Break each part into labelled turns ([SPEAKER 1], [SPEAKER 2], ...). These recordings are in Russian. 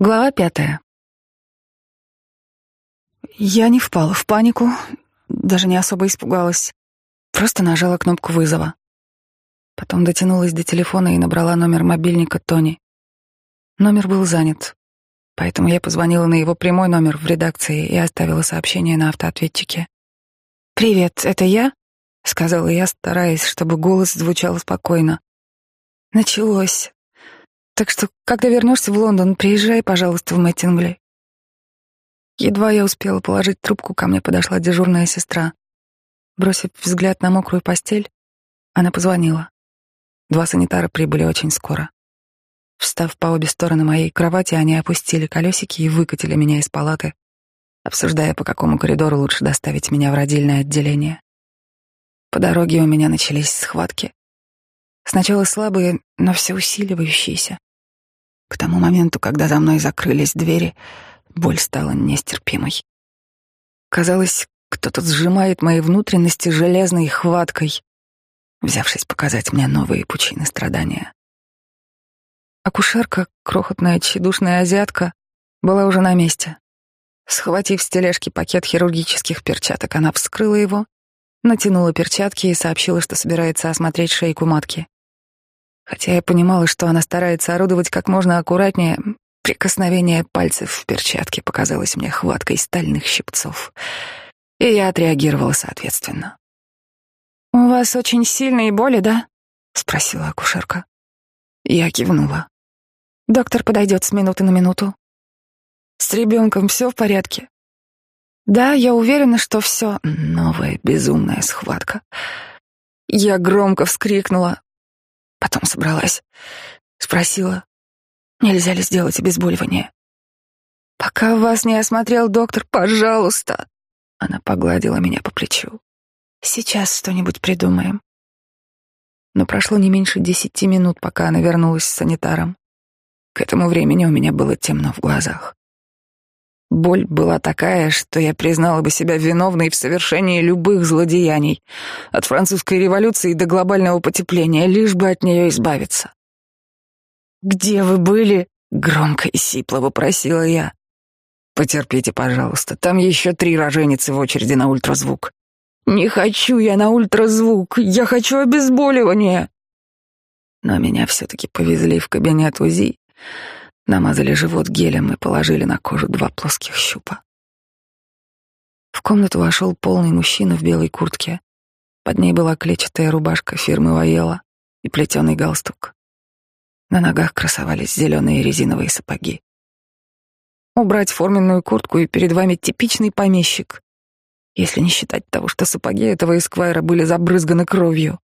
[SPEAKER 1] Глава пятая. Я не впала в панику, даже не особо испугалась. Просто нажала кнопку вызова. Потом дотянулась до телефона и набрала номер мобильника Тони. Номер был занят, поэтому я позвонила на его прямой номер в редакции и оставила сообщение на автоответчике. «Привет, это я?» — сказала я, стараясь, чтобы голос звучал спокойно. Началось. Так что, когда вернешься в Лондон, приезжай, пожалуйста, в Мэттингли. Едва я успела положить трубку, ко мне подошла дежурная сестра. Бросив взгляд на мокрую постель, она позвонила. Два санитара прибыли очень скоро. Встав по обе стороны моей кровати, они опустили колесики и выкатили меня из палаты, обсуждая, по какому коридору лучше доставить меня в родильное отделение. По дороге у меня начались схватки. Сначала слабые, но все усиливающиеся. К тому моменту, когда за мной закрылись двери, боль стала нестерпимой. Казалось, кто-то сжимает мои внутренности железной хваткой, взявшись показать мне новые пучины страдания. Акушерка, крохотная тщедушная азиатка, была уже на месте. Схватив с тележки пакет хирургических перчаток, она вскрыла его, натянула перчатки и сообщила, что собирается осмотреть шейку матки. Хотя я понимала, что она старается орудовать как можно аккуратнее, прикосновение пальцев в перчатке показалось мне хваткой стальных щипцов, и я отреагировала соответственно. «У вас очень сильные боли, да?» — спросила акушерка. Я кивнула. «Доктор подойдет с минуты на минуту». «С ребенком все в порядке?» «Да, я уверена, что все...» Новая безумная схватка. Я громко вскрикнула, Потом собралась. Спросила, нельзя ли сделать обезболивание. «Пока вас не осмотрел доктор, пожалуйста!» Она погладила меня по плечу. «Сейчас что-нибудь придумаем». Но прошло не меньше десяти минут, пока она вернулась с санитаром. К этому времени у меня было темно в глазах. Боль была такая, что я признала бы себя виновной в совершении любых злодеяний, от французской революции до глобального потепления, лишь бы от нее избавиться. «Где вы были?» — громко и сипло вопросила я. «Потерпите, пожалуйста, там еще три роженицы в очереди на ультразвук». «Не хочу я на ультразвук, я хочу обезболивание!» Но меня все-таки повезли в кабинет УЗИ, намазали живот гелем и положили на кожу два плоских щупа. В комнату вошел полный мужчина в белой куртке. Под ней была клетчатая рубашка фирмы Ваела и плетеный галстук. На ногах красовались зеленые резиновые сапоги. Убрать форменную куртку, и перед вами типичный помещик, если не считать того, что сапоги этого эсквайра были забрызганы кровью.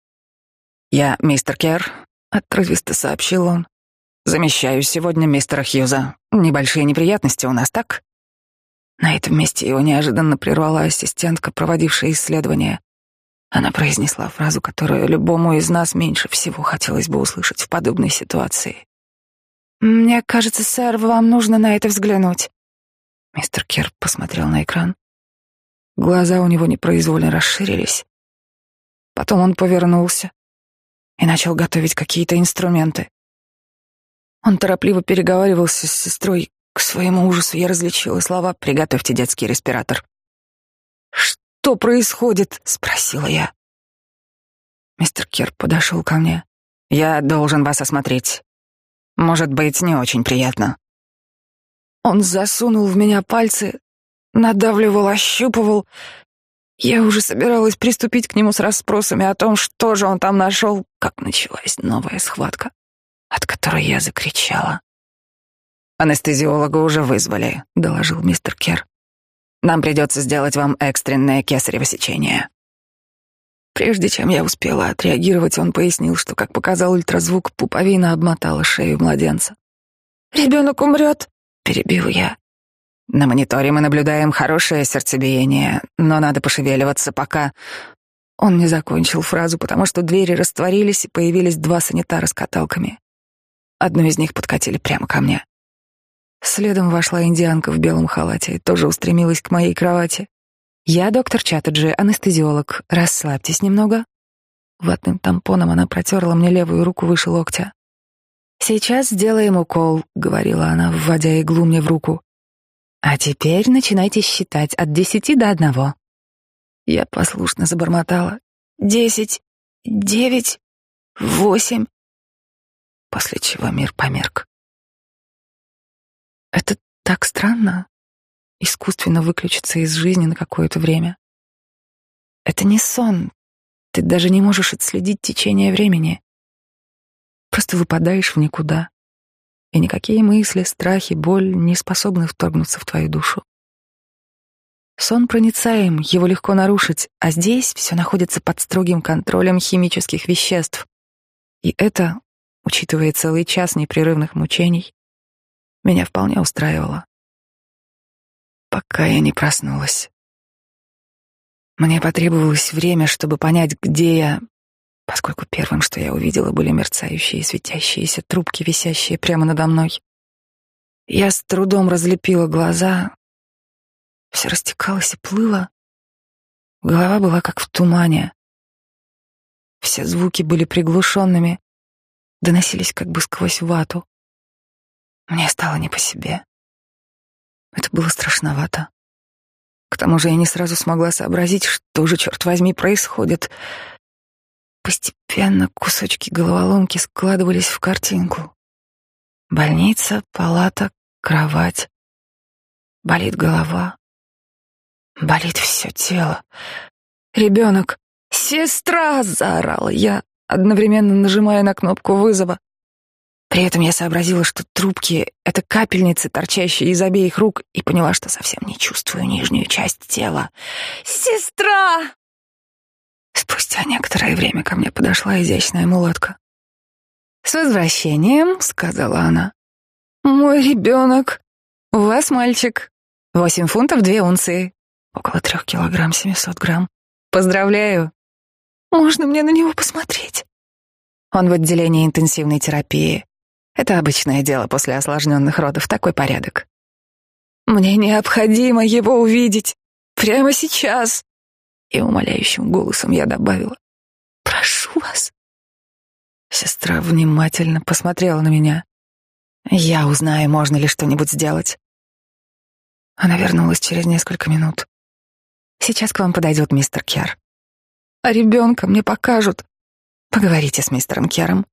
[SPEAKER 1] «Я мистер Кер», — отрывисто сообщил он. Замещаю сегодня мистера Хьюза. Небольшие неприятности у нас, так? На этом месте его неожиданно прервала ассистентка, проводившая исследование. Она произнесла фразу, которую любому из нас меньше всего хотелось бы услышать в подобной ситуации. «Мне кажется, сэр, вам нужно на это взглянуть». Мистер Кер посмотрел на экран. Глаза у него непроизвольно расширились. Потом он повернулся и начал готовить какие-то инструменты. Он торопливо переговаривался с сестрой. К своему ужасу я различила слова «Приготовьте детский респиратор». «Что происходит?» — спросила я. Мистер Кер подошел ко мне. «Я должен вас осмотреть. Может быть, не очень приятно». Он засунул в меня пальцы, надавливал, ощупывал. Я уже собиралась приступить к нему с расспросами о том, что же он там нашел, как началась новая схватка от которой я закричала. «Анестезиолога уже вызвали», — доложил мистер Кер. «Нам придется сделать вам экстренное кесарево сечение». Прежде чем я успела отреагировать, он пояснил, что, как показал ультразвук, пуповина обмотала шею младенца. «Ребенок умрет», — перебил я. «На мониторе мы наблюдаем хорошее сердцебиение, но надо пошевеливаться, пока...» Он не закончил фразу, потому что двери растворились, и появились два санитара с каталками. Одну из них подкатили прямо ко мне. Следом вошла индианка в белом халате и тоже устремилась к моей кровати. «Я доктор Чаттерджи, анестезиолог. Расслабьтесь немного». Ватным тампоном она протерла мне левую руку выше локтя. «Сейчас сделаем укол», — говорила она, вводя иглу мне в руку. «А теперь начинайте считать от десяти до одного». Я послушно забормотала. «Десять, девять, восемь». После чего мир померк. Это так странно, искусственно выключиться из жизни на какое-то время. Это не сон, ты даже не можешь отследить течение времени. Просто выпадаешь в никуда, и никакие мысли, страхи, боль не способны вторгнуться в твою душу. Сон проницаем, его легко нарушить, а здесь все находится под строгим контролем химических веществ. И это, учитывая целый час непрерывных мучений, меня вполне устраивало. Пока я не проснулась. Мне потребовалось время, чтобы понять, где я, поскольку первым, что я увидела, были мерцающие светящиеся трубки, висящие прямо надо мной. Я с трудом разлепила глаза. Все растекалось и плыло. Голова была как в тумане. Все звуки были приглушенными, доносились как бы сквозь вату. Мне стало не по себе. Это было страшновато. К тому же я не сразу смогла сообразить, что же, черт возьми, происходит. Постепенно кусочки головоломки складывались в картинку. Больница, палата, кровать. Болит голова. Болит все тело. Ребенок. «Сестра!» — заорала я, одновременно нажимая на кнопку вызова. При этом я сообразила, что трубки — это капельницы, торчащие из обеих рук, и поняла, что совсем не чувствую нижнюю часть тела. «Сестра!» Спустя некоторое время ко мне подошла изящная мулатка. «С возвращением», — сказала она. «Мой ребенок. У вас мальчик. Восемь фунтов две унции. Около трех килограмм семьсот грамм. Поздравляю. Можно мне на него посмотреть?» Он в отделении интенсивной терапии. Это обычное дело после осложненных родов, такой порядок. Мне необходимо его увидеть. Прямо сейчас. И умоляющим голосом я добавила. Прошу вас. Сестра внимательно посмотрела на меня. Я узнаю, можно ли что-нибудь сделать. Она вернулась через несколько минут. Сейчас к вам подойдет мистер Кер. А ребенка мне покажут. Поговорите с мистером Кером.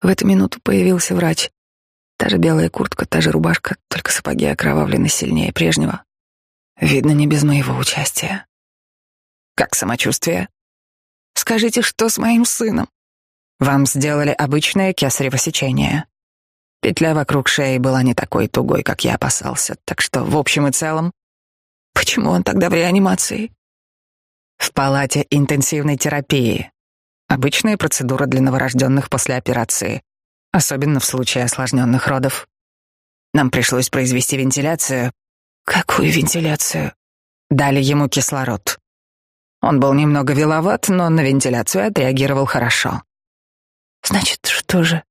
[SPEAKER 1] В эту минуту появился врач. Та же белая куртка, та же рубашка, только сапоги окровавлены сильнее прежнего. Видно, не без моего участия. Как самочувствие? Скажите, что с моим сыном? Вам сделали обычное кесарево сечение. Петля вокруг шеи была не такой тугой, как я опасался, так что в общем и целом... Почему он тогда в реанимации? В палате интенсивной терапии, Обычная процедура для новорожденных после операции, особенно в случае осложненных родов. Нам пришлось произвести вентиляцию. Какую вентиляцию? Дали ему кислород. Он был немного виловат, но на вентиляцию отреагировал хорошо. Значит, что же?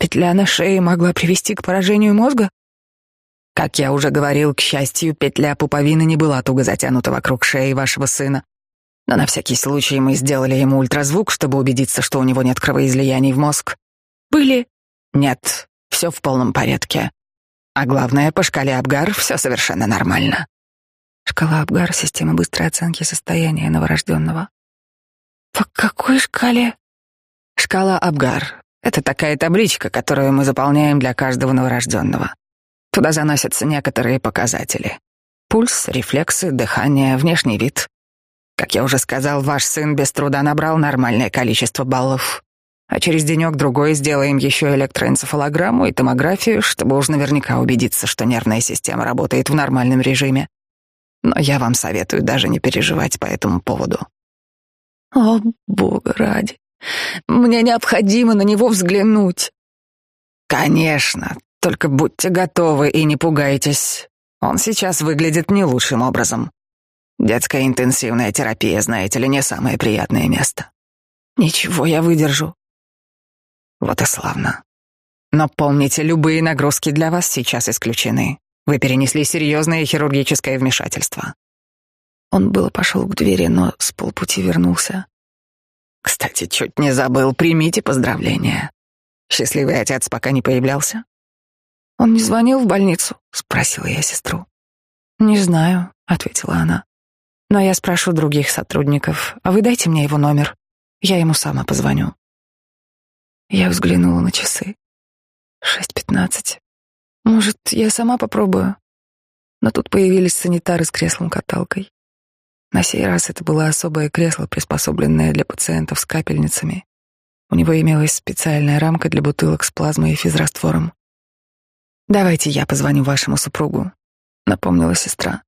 [SPEAKER 1] Петля на шее могла привести к поражению мозга? Как я уже говорил, к счастью, петля пуповины не была туго затянута вокруг шеи вашего сына. Но на всякий случай мы сделали ему ультразвук, чтобы убедиться, что у него нет кровоизлияний в мозг. Были? Нет, все в полном порядке. А главное, по шкале Абгар все совершенно нормально. Шкала Абгар — система быстрой оценки состояния новорожденного. По какой шкале? Шкала Абгар — это такая табличка, которую мы заполняем для каждого новорожденного. Туда заносятся некоторые показатели. Пульс, рефлексы, дыхание, внешний вид. Как я уже сказал, ваш сын без труда набрал нормальное количество баллов. А через денек-другой сделаем еще электроэнцефалограмму и томографию, чтобы уж наверняка убедиться, что нервная система работает в нормальном режиме. Но я вам советую даже не переживать по этому поводу. О, бога ради. Мне необходимо на него взглянуть. Конечно, только будьте готовы и не пугайтесь. Он сейчас выглядит не лучшим образом. Детская интенсивная терапия, знаете ли, не самое приятное место. Ничего, я выдержу. Вот и славно. Но помните, любые нагрузки для вас сейчас исключены. Вы перенесли серьезное хирургическое вмешательство. Он было пошел к двери, но с полпути вернулся. Кстати, чуть не забыл, примите поздравления.
[SPEAKER 2] Счастливый отец пока не появлялся?
[SPEAKER 1] Он не звонил в больницу? Спросила я сестру. Не знаю, ответила она. Но я спрошу других сотрудников, а вы дайте мне его номер. Я ему сама позвоню. Я взглянула на часы. Шесть пятнадцать. Может, я сама попробую? Но тут появились санитары с креслом-каталкой. На сей раз это было особое кресло, приспособленное для пациентов с капельницами. У него имелась специальная рамка для бутылок с плазмой и физраствором. «Давайте я позвоню вашему супругу», — напомнила сестра.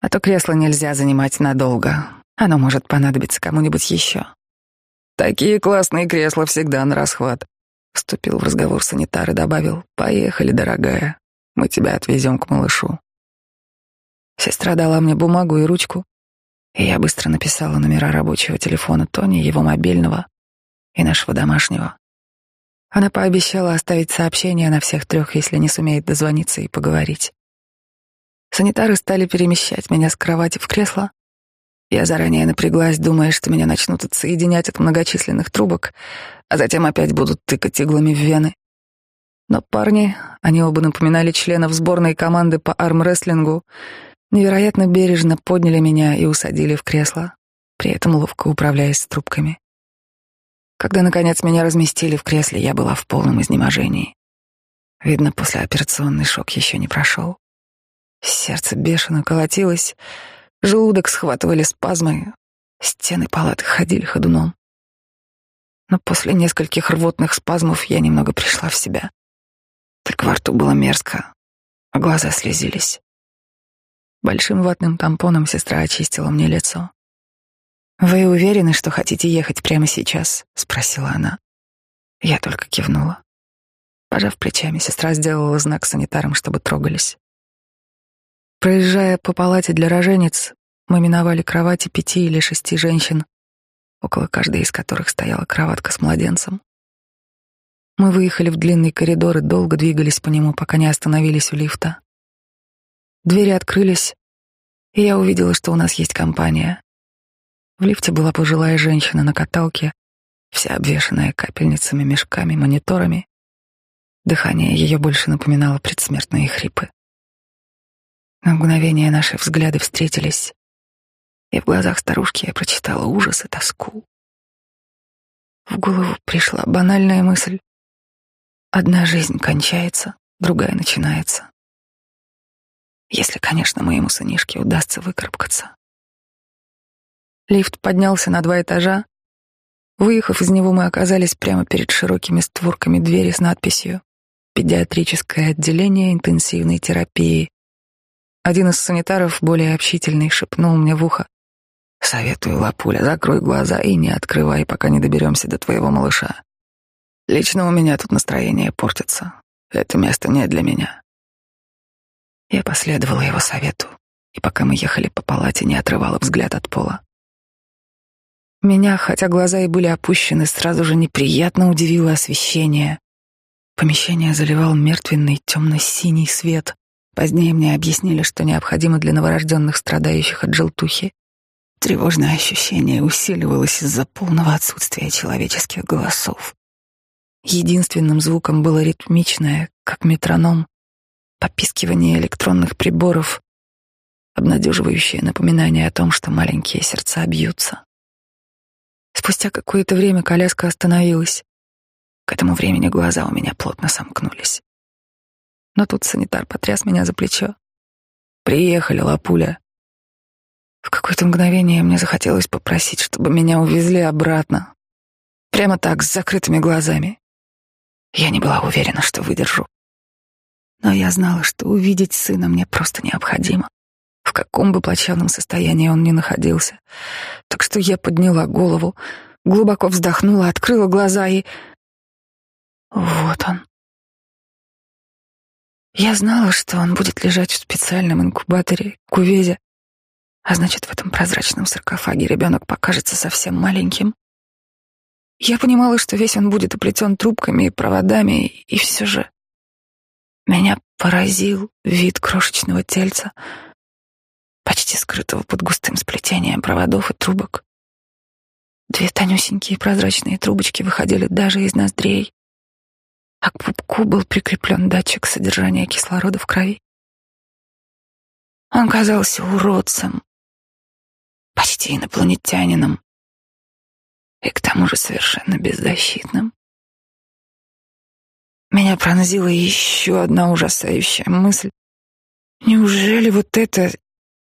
[SPEAKER 1] «А то кресло нельзя занимать надолго. Оно может понадобиться кому-нибудь еще».
[SPEAKER 2] Такие классные кресла всегда на расхват. Вступил в разговор санитар и добавил, «Поехали, дорогая, мы тебя отвезем к малышу».
[SPEAKER 1] Сестра дала мне бумагу и ручку, и я быстро написала номера рабочего телефона Тони, его мобильного и нашего домашнего. Она пообещала оставить сообщение на всех трех, если не сумеет дозвониться и поговорить. Санитары стали перемещать меня с кровати в кресло, я заранее напряглась, думая, что меня начнут отсоединять от многочисленных трубок, а затем опять будут тыкать иглами в вены. Но парни, они оба напоминали членов сборной команды по армрестлингу, невероятно бережно подняли меня и усадили в кресло, при этом ловко управляясь с трубками. Когда, наконец, меня разместили в кресле, я была в полном изнеможении. Видно, послеоперационный шок еще не прошел. Сердце бешено колотилось, Желудок схватывали спазмы, стены палаты ходили ходуном. Но после нескольких рвотных спазмов я немного пришла в себя. Только во рту было мерзко, а глаза слезились. Большим ватным тампоном сестра очистила мне лицо. «Вы уверены, что хотите ехать прямо сейчас?» — спросила она. Я только кивнула. Пожав плечами, сестра сделала знак санитарам, чтобы трогались. Проезжая по палате для роженец, мы миновали кровати пяти или шести женщин, около каждой из которых стояла кроватка с младенцем. Мы выехали в длинный коридор и долго двигались по нему, пока не остановились у лифта. Двери открылись, и я увидела, что у нас есть компания. В лифте была пожилая женщина на каталке, вся обвешанная капельницами, мешками, мониторами. Дыхание ее больше напоминало предсмертные хрипы. На мгновение наши взгляды встретились, и в глазах старушки я прочитала ужас и тоску. В голову пришла банальная мысль. Одна жизнь кончается, другая начинается. Если, конечно, моему сынишке удастся выкарабкаться. Лифт поднялся на два этажа. Выехав из него, мы оказались прямо перед широкими створками двери с надписью «Педиатрическое отделение интенсивной терапии один из санитаров, более общительный, шепнул мне в ухо. «Советую, Лапуля, закрой глаза и не открывай, пока не доберемся до твоего малыша. Лично у меня тут настроение портится. Это место не для меня». Я последовала его совету, и пока мы ехали по палате, не отрывала взгляд от пола. Меня, хотя глаза и были опущены, сразу же неприятно удивило освещение. Помещение заливал мертвенный темно-синий свет. Позднее мне объяснили, что необходимо для новорожденных, страдающих от желтухи. Тревожное ощущение усиливалось из-за полного отсутствия человеческих голосов. Единственным звуком было ритмичное, как метроном, попискивание электронных приборов, обнадеживающее напоминание о том, что маленькие сердца бьются. Спустя какое-то время коляска остановилась. К этому времени глаза у меня плотно сомкнулись. Но тут санитар потряс меня за плечо. «Приехали, лапуля». В какое-то мгновение мне захотелось попросить, чтобы меня увезли обратно. Прямо так, с закрытыми глазами. Я не была уверена, что выдержу. Но я знала, что увидеть сына мне просто необходимо. В каком бы плачевном состоянии он ни находился. Так что я подняла голову, глубоко вздохнула, открыла глаза и... Вот он. Я знала, что он будет лежать в специальном инкубаторе, кувезе, а значит, в этом прозрачном саркофаге ребенок покажется совсем маленьким. Я понимала, что весь он будет оплетен трубками и проводами, и все же меня поразил вид крошечного тельца, почти скрытого под густым сплетением проводов и трубок. Две тонюсенькие прозрачные трубочки выходили даже из ноздрей. А к пупку был прикреплен датчик содержания кислорода в крови. Он казался уродцем, почти инопланетянином и к тому же совершенно беззащитным. Меня пронзила еще одна ужасающая мысль. Неужели вот это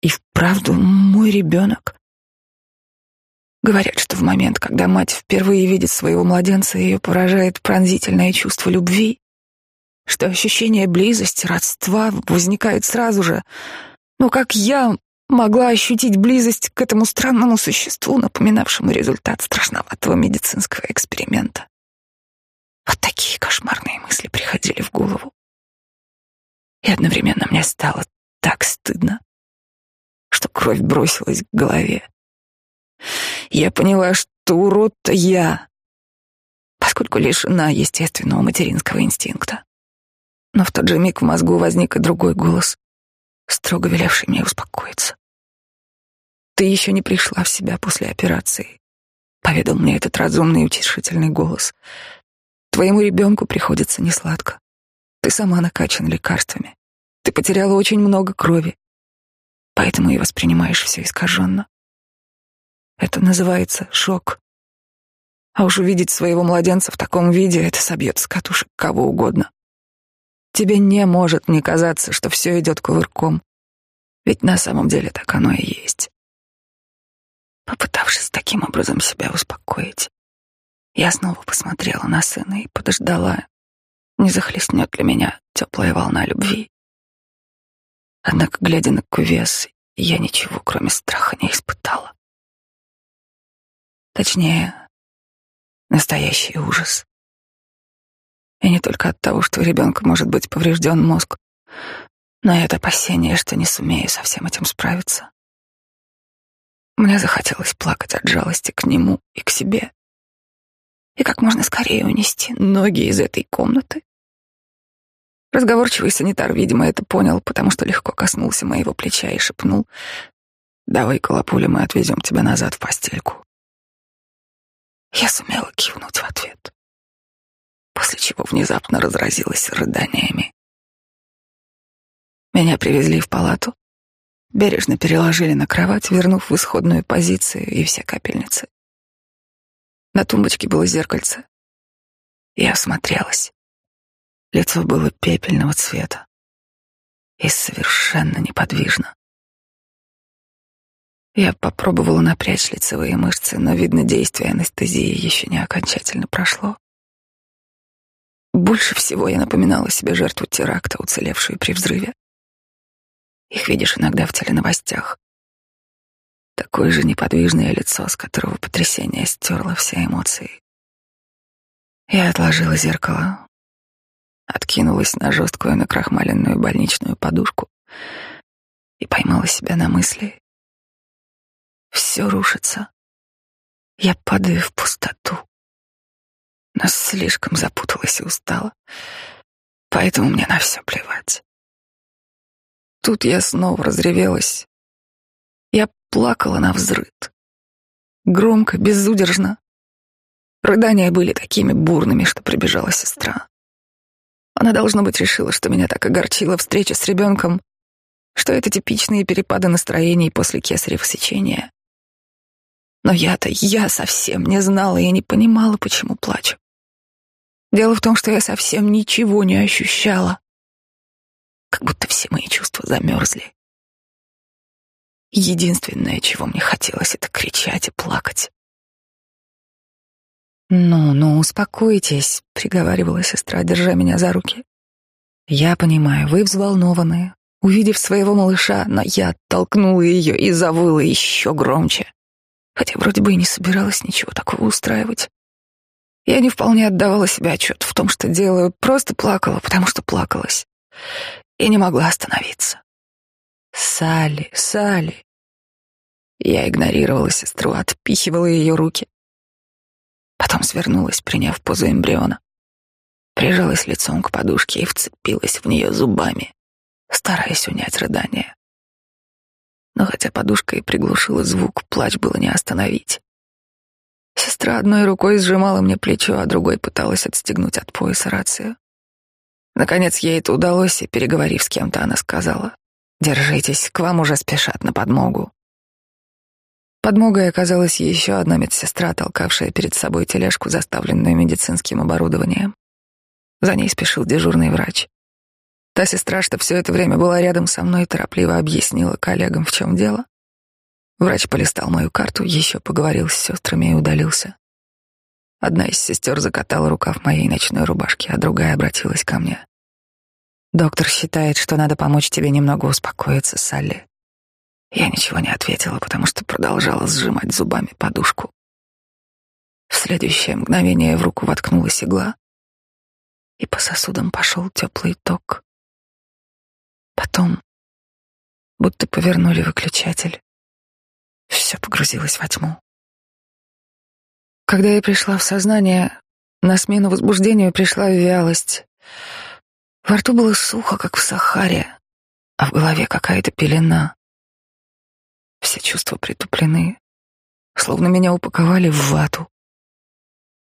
[SPEAKER 1] и вправду мой ребенок? Говорят, что в момент, когда мать впервые видит своего младенца, ее поражает пронзительное чувство любви, что ощущение близости, родства возникает сразу же. Но как я могла ощутить близость к этому странному существу, напоминавшему результат страшноватого медицинского эксперимента? Вот такие кошмарные мысли приходили в голову. И одновременно мне стало так стыдно, что кровь бросилась к голове. Я поняла, что урод-то я, поскольку лишена естественного материнского инстинкта. Но в тот же миг в мозгу возник и другой голос, строго велевший мне успокоиться. «Ты еще не пришла в себя после операции», — поведал мне этот разумный и утешительный голос. «Твоему ребенку приходится несладко. Ты сама накачана лекарствами. Ты потеряла очень много крови, поэтому и воспринимаешь все искаженно. Это называется шок. А уж увидеть своего младенца в таком виде — это собьет с катушек кого угодно. Тебе не может не казаться, что все идет кувырком. Ведь на самом деле так оно и есть. Попытавшись таким образом себя успокоить, я снова посмотрела на сына и подождала, не захлестнет ли меня теплая волна любви. Однако, глядя на кувес, я ничего, кроме страха, не испытала. Точнее, настоящий ужас. И не только от того, что у ребенка может быть поврежден мозг, но и от опасения, что не сумею со всем этим справиться. Мне захотелось плакать от жалости к нему и к себе. И как можно скорее унести ноги из этой комнаты. Разговорчивый санитар, видимо, это понял, потому что легко коснулся моего плеча и шепнул «Давай, колопуля, мы отвезем тебя назад в постельку». Я сумела кивнуть в ответ, после чего внезапно разразилась рыданиями. Меня привезли в палату, бережно переложили на кровать, вернув в исходную позицию и все капельницы. На тумбочке было зеркальце. Я осмотрелась. Лицо было пепельного цвета и совершенно неподвижно. Я попробовала напрячь лицевые мышцы, но, видно, действие анестезии еще не окончательно прошло. Больше всего я напоминала себе жертву теракта, уцелевшую при взрыве. Их видишь иногда в теленовостях. Такое же неподвижное лицо, с которого потрясение стерло все эмоции. Я отложила зеркало, откинулась на жесткую накрахмаленную больничную подушку и поймала себя на мысли, все рушится. Я падаю в пустоту. Но слишком запуталась и устала. Поэтому мне на все плевать. Тут я снова разревелась. Я плакала на взрыд. Громко, безудержно. Рыдания были такими бурными, что прибежала сестра. Она, должно быть, решила, что меня так огорчила встреча с ребенком, что это типичные перепады настроений после кесарево сечения. Но я-то, я совсем не знала и не понимала, почему плачу. Дело в том, что я совсем ничего не ощущала. Как будто все мои чувства замерзли. Единственное, чего мне хотелось, это кричать и плакать. «Ну, ну, успокойтесь», — приговаривала сестра, держа меня за руки. «Я понимаю, вы взволнованы, увидев своего малыша, но я оттолкнула ее и завыла еще громче хотя вроде бы и не собиралась ничего такого устраивать. Я не вполне отдавала себе отчет в том, что делаю, просто плакала, потому что плакалась. И не могла остановиться. Салли, Салли. Я игнорировала сестру, отпихивала ее руки. Потом свернулась, приняв позу эмбриона. Прижалась лицом к подушке и вцепилась в нее зубами, стараясь унять рыдание но хотя подушка и приглушила звук, плач было не остановить. Сестра одной рукой сжимала мне плечо, а другой пыталась отстегнуть от пояса рацию. Наконец ей это удалось, и, переговорив с кем-то, она сказала, «Держитесь, к вам уже спешат на подмогу». Подмогой оказалась еще одна медсестра, толкавшая перед собой тележку, заставленную медицинским оборудованием. За ней спешил дежурный врач. Та сестра, что все это время была рядом со мной, торопливо объяснила коллегам, в чем дело. Врач полистал мою карту, еще поговорил с сестрами и удалился. Одна из сестер закатала рукав моей ночной рубашки, а другая обратилась ко мне. «Доктор считает, что надо помочь тебе немного успокоиться, Салли». Я ничего не ответила, потому что продолжала сжимать зубами подушку. В следующее мгновение в руку воткнулась игла, и по сосудам пошел теплый ток. Потом, будто повернули выключатель, все погрузилось во тьму. Когда я пришла в сознание, на смену возбуждению пришла вялость. Во рту было сухо, как в Сахаре, а в голове какая-то пелена. Все чувства притуплены, словно меня упаковали в вату.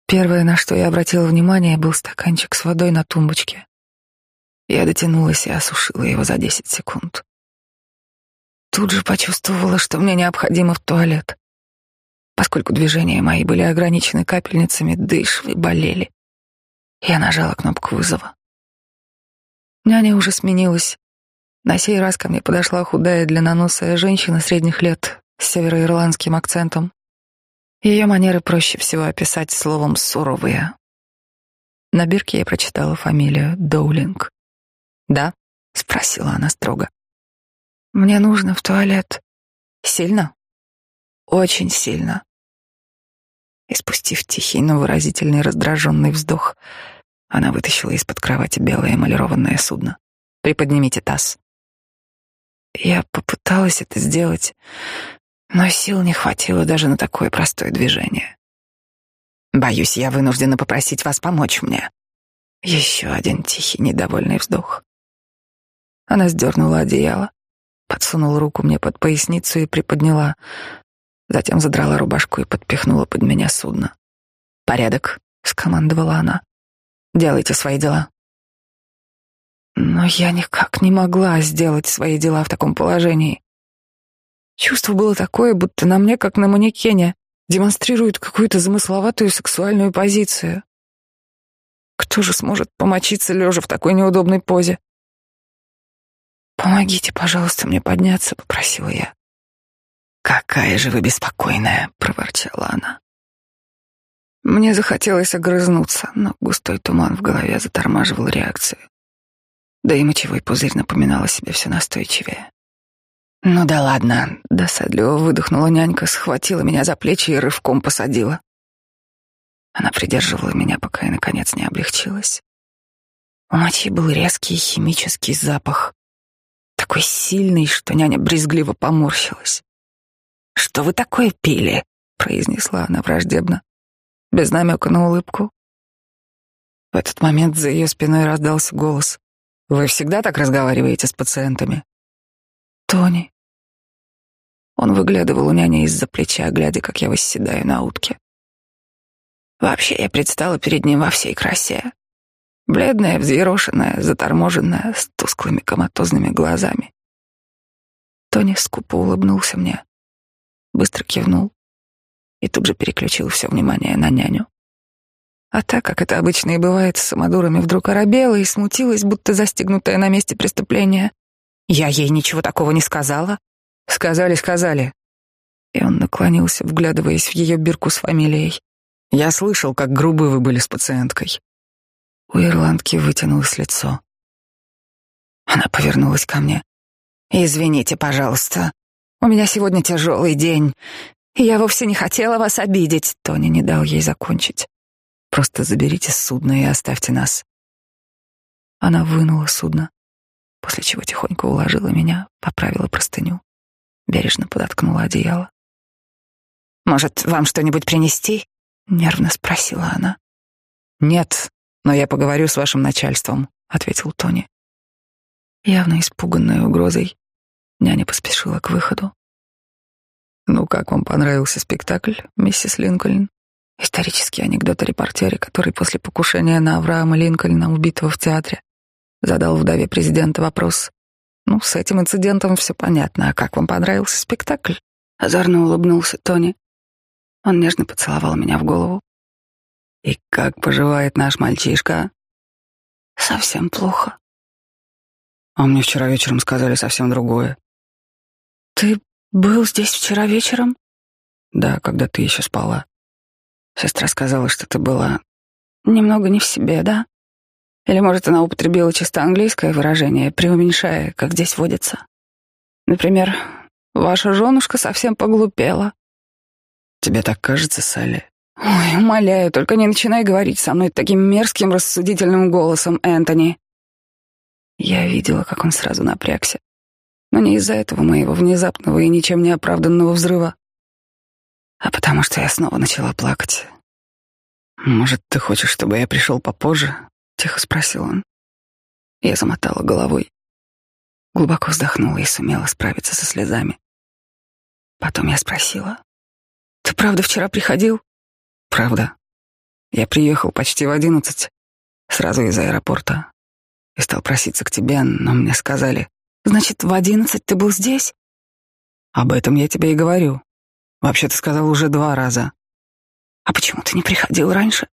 [SPEAKER 1] Первое, на что я обратила внимание, был стаканчик с водой на тумбочке. Я дотянулась и осушила его за десять секунд. Тут же почувствовала, что мне необходимо в туалет. Поскольку движения мои были ограничены капельницами, да и болели. Я нажала кнопку вызова. Няня уже сменилась. На сей раз ко мне подошла худая длинноносая женщина средних лет с североирландским акцентом. Ее манеры проще всего описать словом «суровые». На бирке я прочитала фамилию Доулинг. «Да?» — спросила она строго. «Мне нужно в туалет». «Сильно?» «Очень сильно». И спустив тихий, но выразительный раздраженный вздох, она вытащила из-под кровати белое эмалированное судно. «Приподнимите таз». Я попыталась это сделать, но сил не хватило даже на такое простое движение. «Боюсь, я вынуждена попросить вас помочь мне». Еще один тихий, недовольный вздох. Она сдернула одеяло, подсунула руку мне под поясницу и приподняла. Затем задрала рубашку и подпихнула под меня судно. «Порядок», — скомандовала она. «Делайте свои дела». Но я никак не могла сделать свои дела в таком положении. Чувство было такое, будто на мне, как на манекене, демонстрируют какую-то замысловатую сексуальную позицию. Кто же сможет помочиться лежа в такой неудобной позе? «Помогите, пожалуйста, мне подняться», — попросила я. «Какая же вы беспокойная», — проворчала она. Мне захотелось огрызнуться, но густой туман в голове затормаживал реакцию. Да и мочевой пузырь напоминал о себе все настойчивее. «Ну да ладно», — досадливо выдохнула нянька, схватила меня за плечи и рывком посадила. Она придерживала меня, пока я, наконец, не облегчилась. У мочи был резкий химический запах, такой сильный, что няня брезгливо поморщилась. «Что вы такое пили?» — произнесла она враждебно, без намека на улыбку. В этот момент за ее спиной раздался голос. «Вы всегда так разговариваете с пациентами?» «Тони». Он выглядывал у няни из-за плеча, глядя, как я восседаю на утке. Вообще, я предстала перед ним во всей красе. Бледная, взъерошенная, заторможенная, с тусклыми коматозными глазами. Тони скупо улыбнулся мне, быстро кивнул и тут же переключил все внимание на няню. А так, как это обычно и бывает с самодурами, вдруг оробела и смутилась, будто застигнутая на месте преступления. «Я ей ничего такого не сказала». «Сказали, сказали». И он наклонился, вглядываясь в ее бирку с фамилией. «Я слышал, как грубы вы были с пациенткой. У ирландки вытянулось лицо. Она повернулась ко мне. «Извините, пожалуйста. У меня сегодня тяжелый день. Я вовсе не хотела вас обидеть». Тони не дал ей закончить. «Просто заберите судно и оставьте нас». Она вынула судно, после чего тихонько уложила меня, поправила простыню, бережно подоткнула одеяло. «Может, вам что-нибудь принести?» — нервно спросила она. «Нет», но я поговорю с вашим начальством, ответил Тони. Явно испуганная угрозой, няня поспешила к выходу. Ну, как вам понравился спектакль, миссис Линкольн? Исторический анекдот о репортере, который после покушения на Авраама Линкольна, убитого в театре, Задал вдове президента вопрос. Ну, с этим инцидентом все понятно. А как вам понравился спектакль? Озорно улыбнулся Тони. Он нежно поцеловал меня в голову.
[SPEAKER 2] И как поживает наш мальчишка?
[SPEAKER 1] Совсем плохо.
[SPEAKER 2] А мне вчера вечером сказали совсем другое.
[SPEAKER 1] Ты был здесь вчера вечером?
[SPEAKER 2] Да, когда ты еще спала. Сестра сказала, что ты была
[SPEAKER 1] немного не в себе, да? Или, может, она употребила чисто английское выражение, преуменьшая, как здесь водится. Например, ваша женушка совсем поглупела.
[SPEAKER 2] Тебе так кажется, Салли?
[SPEAKER 1] Ой, умоляю, только не начинай говорить со мной таким мерзким рассудительным голосом, Энтони. Я видела, как он сразу напрягся. Но не из-за этого моего внезапного и ничем не оправданного взрыва, а потому что я снова начала плакать.
[SPEAKER 2] «Может, ты хочешь, чтобы я пришел попозже?» — тихо спросил он.
[SPEAKER 1] Я замотала головой, глубоко вздохнула и сумела справиться со слезами. Потом я спросила, «Ты правда вчера приходил?»
[SPEAKER 2] «Правда. Я приехал почти в одиннадцать, сразу из аэропорта, и стал проситься к тебе, но мне сказали,
[SPEAKER 1] «Значит, в одиннадцать ты был здесь?»
[SPEAKER 2] «Об этом я тебе и говорю. Вообще ты сказал уже два раза».
[SPEAKER 1] А почему ты не приходил раньше?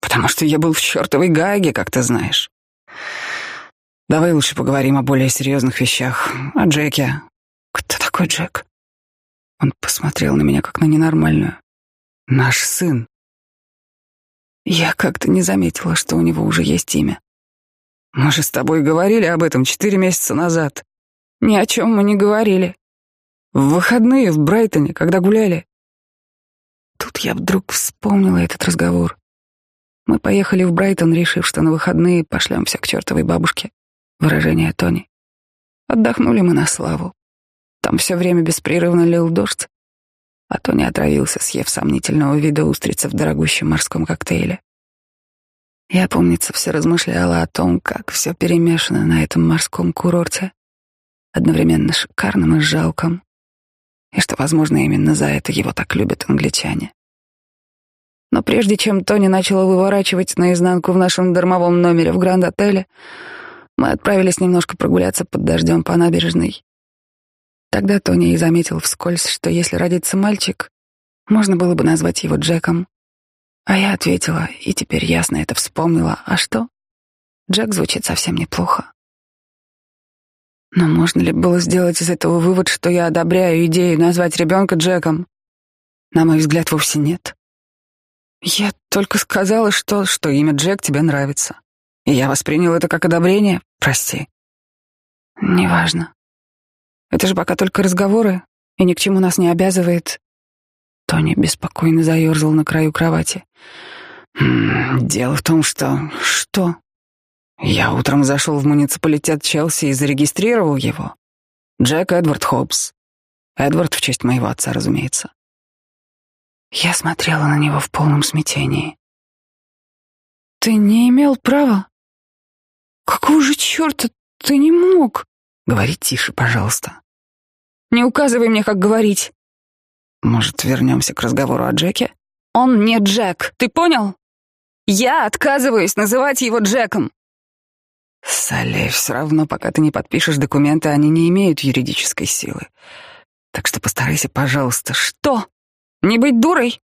[SPEAKER 2] Потому что я был в чертовой Гааге, как ты знаешь. Давай лучше поговорим о более серьезных вещах. О Джеке.
[SPEAKER 1] Кто такой Джек?
[SPEAKER 2] Он посмотрел на меня как на ненормальную. Наш сын.
[SPEAKER 1] Я как-то не заметила, что у него уже есть имя.
[SPEAKER 2] Мы же с тобой говорили об этом четыре месяца назад.
[SPEAKER 1] Ни о чем мы не говорили.
[SPEAKER 2] В выходные в Брайтоне, когда гуляли.
[SPEAKER 1] Тут я вдруг вспомнила этот разговор. Мы поехали в Брайтон, решив, что на выходные пошлемся к чертовой бабушке. Выражение Тони. Отдохнули мы на славу. Там все время беспрерывно лил дождь, а Тони отравился, съев сомнительного вида устрицы в дорогущем морском коктейле. Я, помнится, все размышляла о том, как все перемешано на этом морском курорте, одновременно шикарном и жалком, и что, возможно, именно за это его так любят англичане. Но прежде чем Тони начала выворачивать наизнанку в нашем дармовом номере в Гранд-отеле, мы отправились немножко прогуляться под дождем по набережной. Тогда Тони и заметил вскользь, что если родится мальчик, можно было бы назвать его Джеком. А я ответила, и теперь ясно это вспомнила. А что? Джек звучит совсем неплохо. Но можно ли было сделать из этого вывод, что я одобряю идею назвать ребенка Джеком? На мой взгляд, вовсе нет. Я только сказала, что, что имя Джек тебе нравится. И я воспринял это как одобрение. Прости. Неважно. Это же пока только разговоры, и ни к чему нас не обязывает. Тони беспокойно заерзал на краю кровати.
[SPEAKER 2] «Дело в том, что...»
[SPEAKER 1] «Что?»
[SPEAKER 2] Я утром зашел в муниципалитет Челси и зарегистрировал его. Джек Эдвард Хоббс. Эдвард в честь моего отца, разумеется.
[SPEAKER 1] Я смотрела на него в полном смятении. Ты не имел права? Какого же черта ты не мог?
[SPEAKER 2] Говори тише, пожалуйста.
[SPEAKER 1] Не указывай мне, как говорить.
[SPEAKER 2] Может, вернемся к разговору о Джеке?
[SPEAKER 1] Он не Джек, ты понял? Я отказываюсь называть его Джеком.
[SPEAKER 2] Салли, все равно, пока ты не подпишешь документы, они не имеют юридической силы. Так что постарайся, пожалуйста.
[SPEAKER 1] Что? Не быть дурой?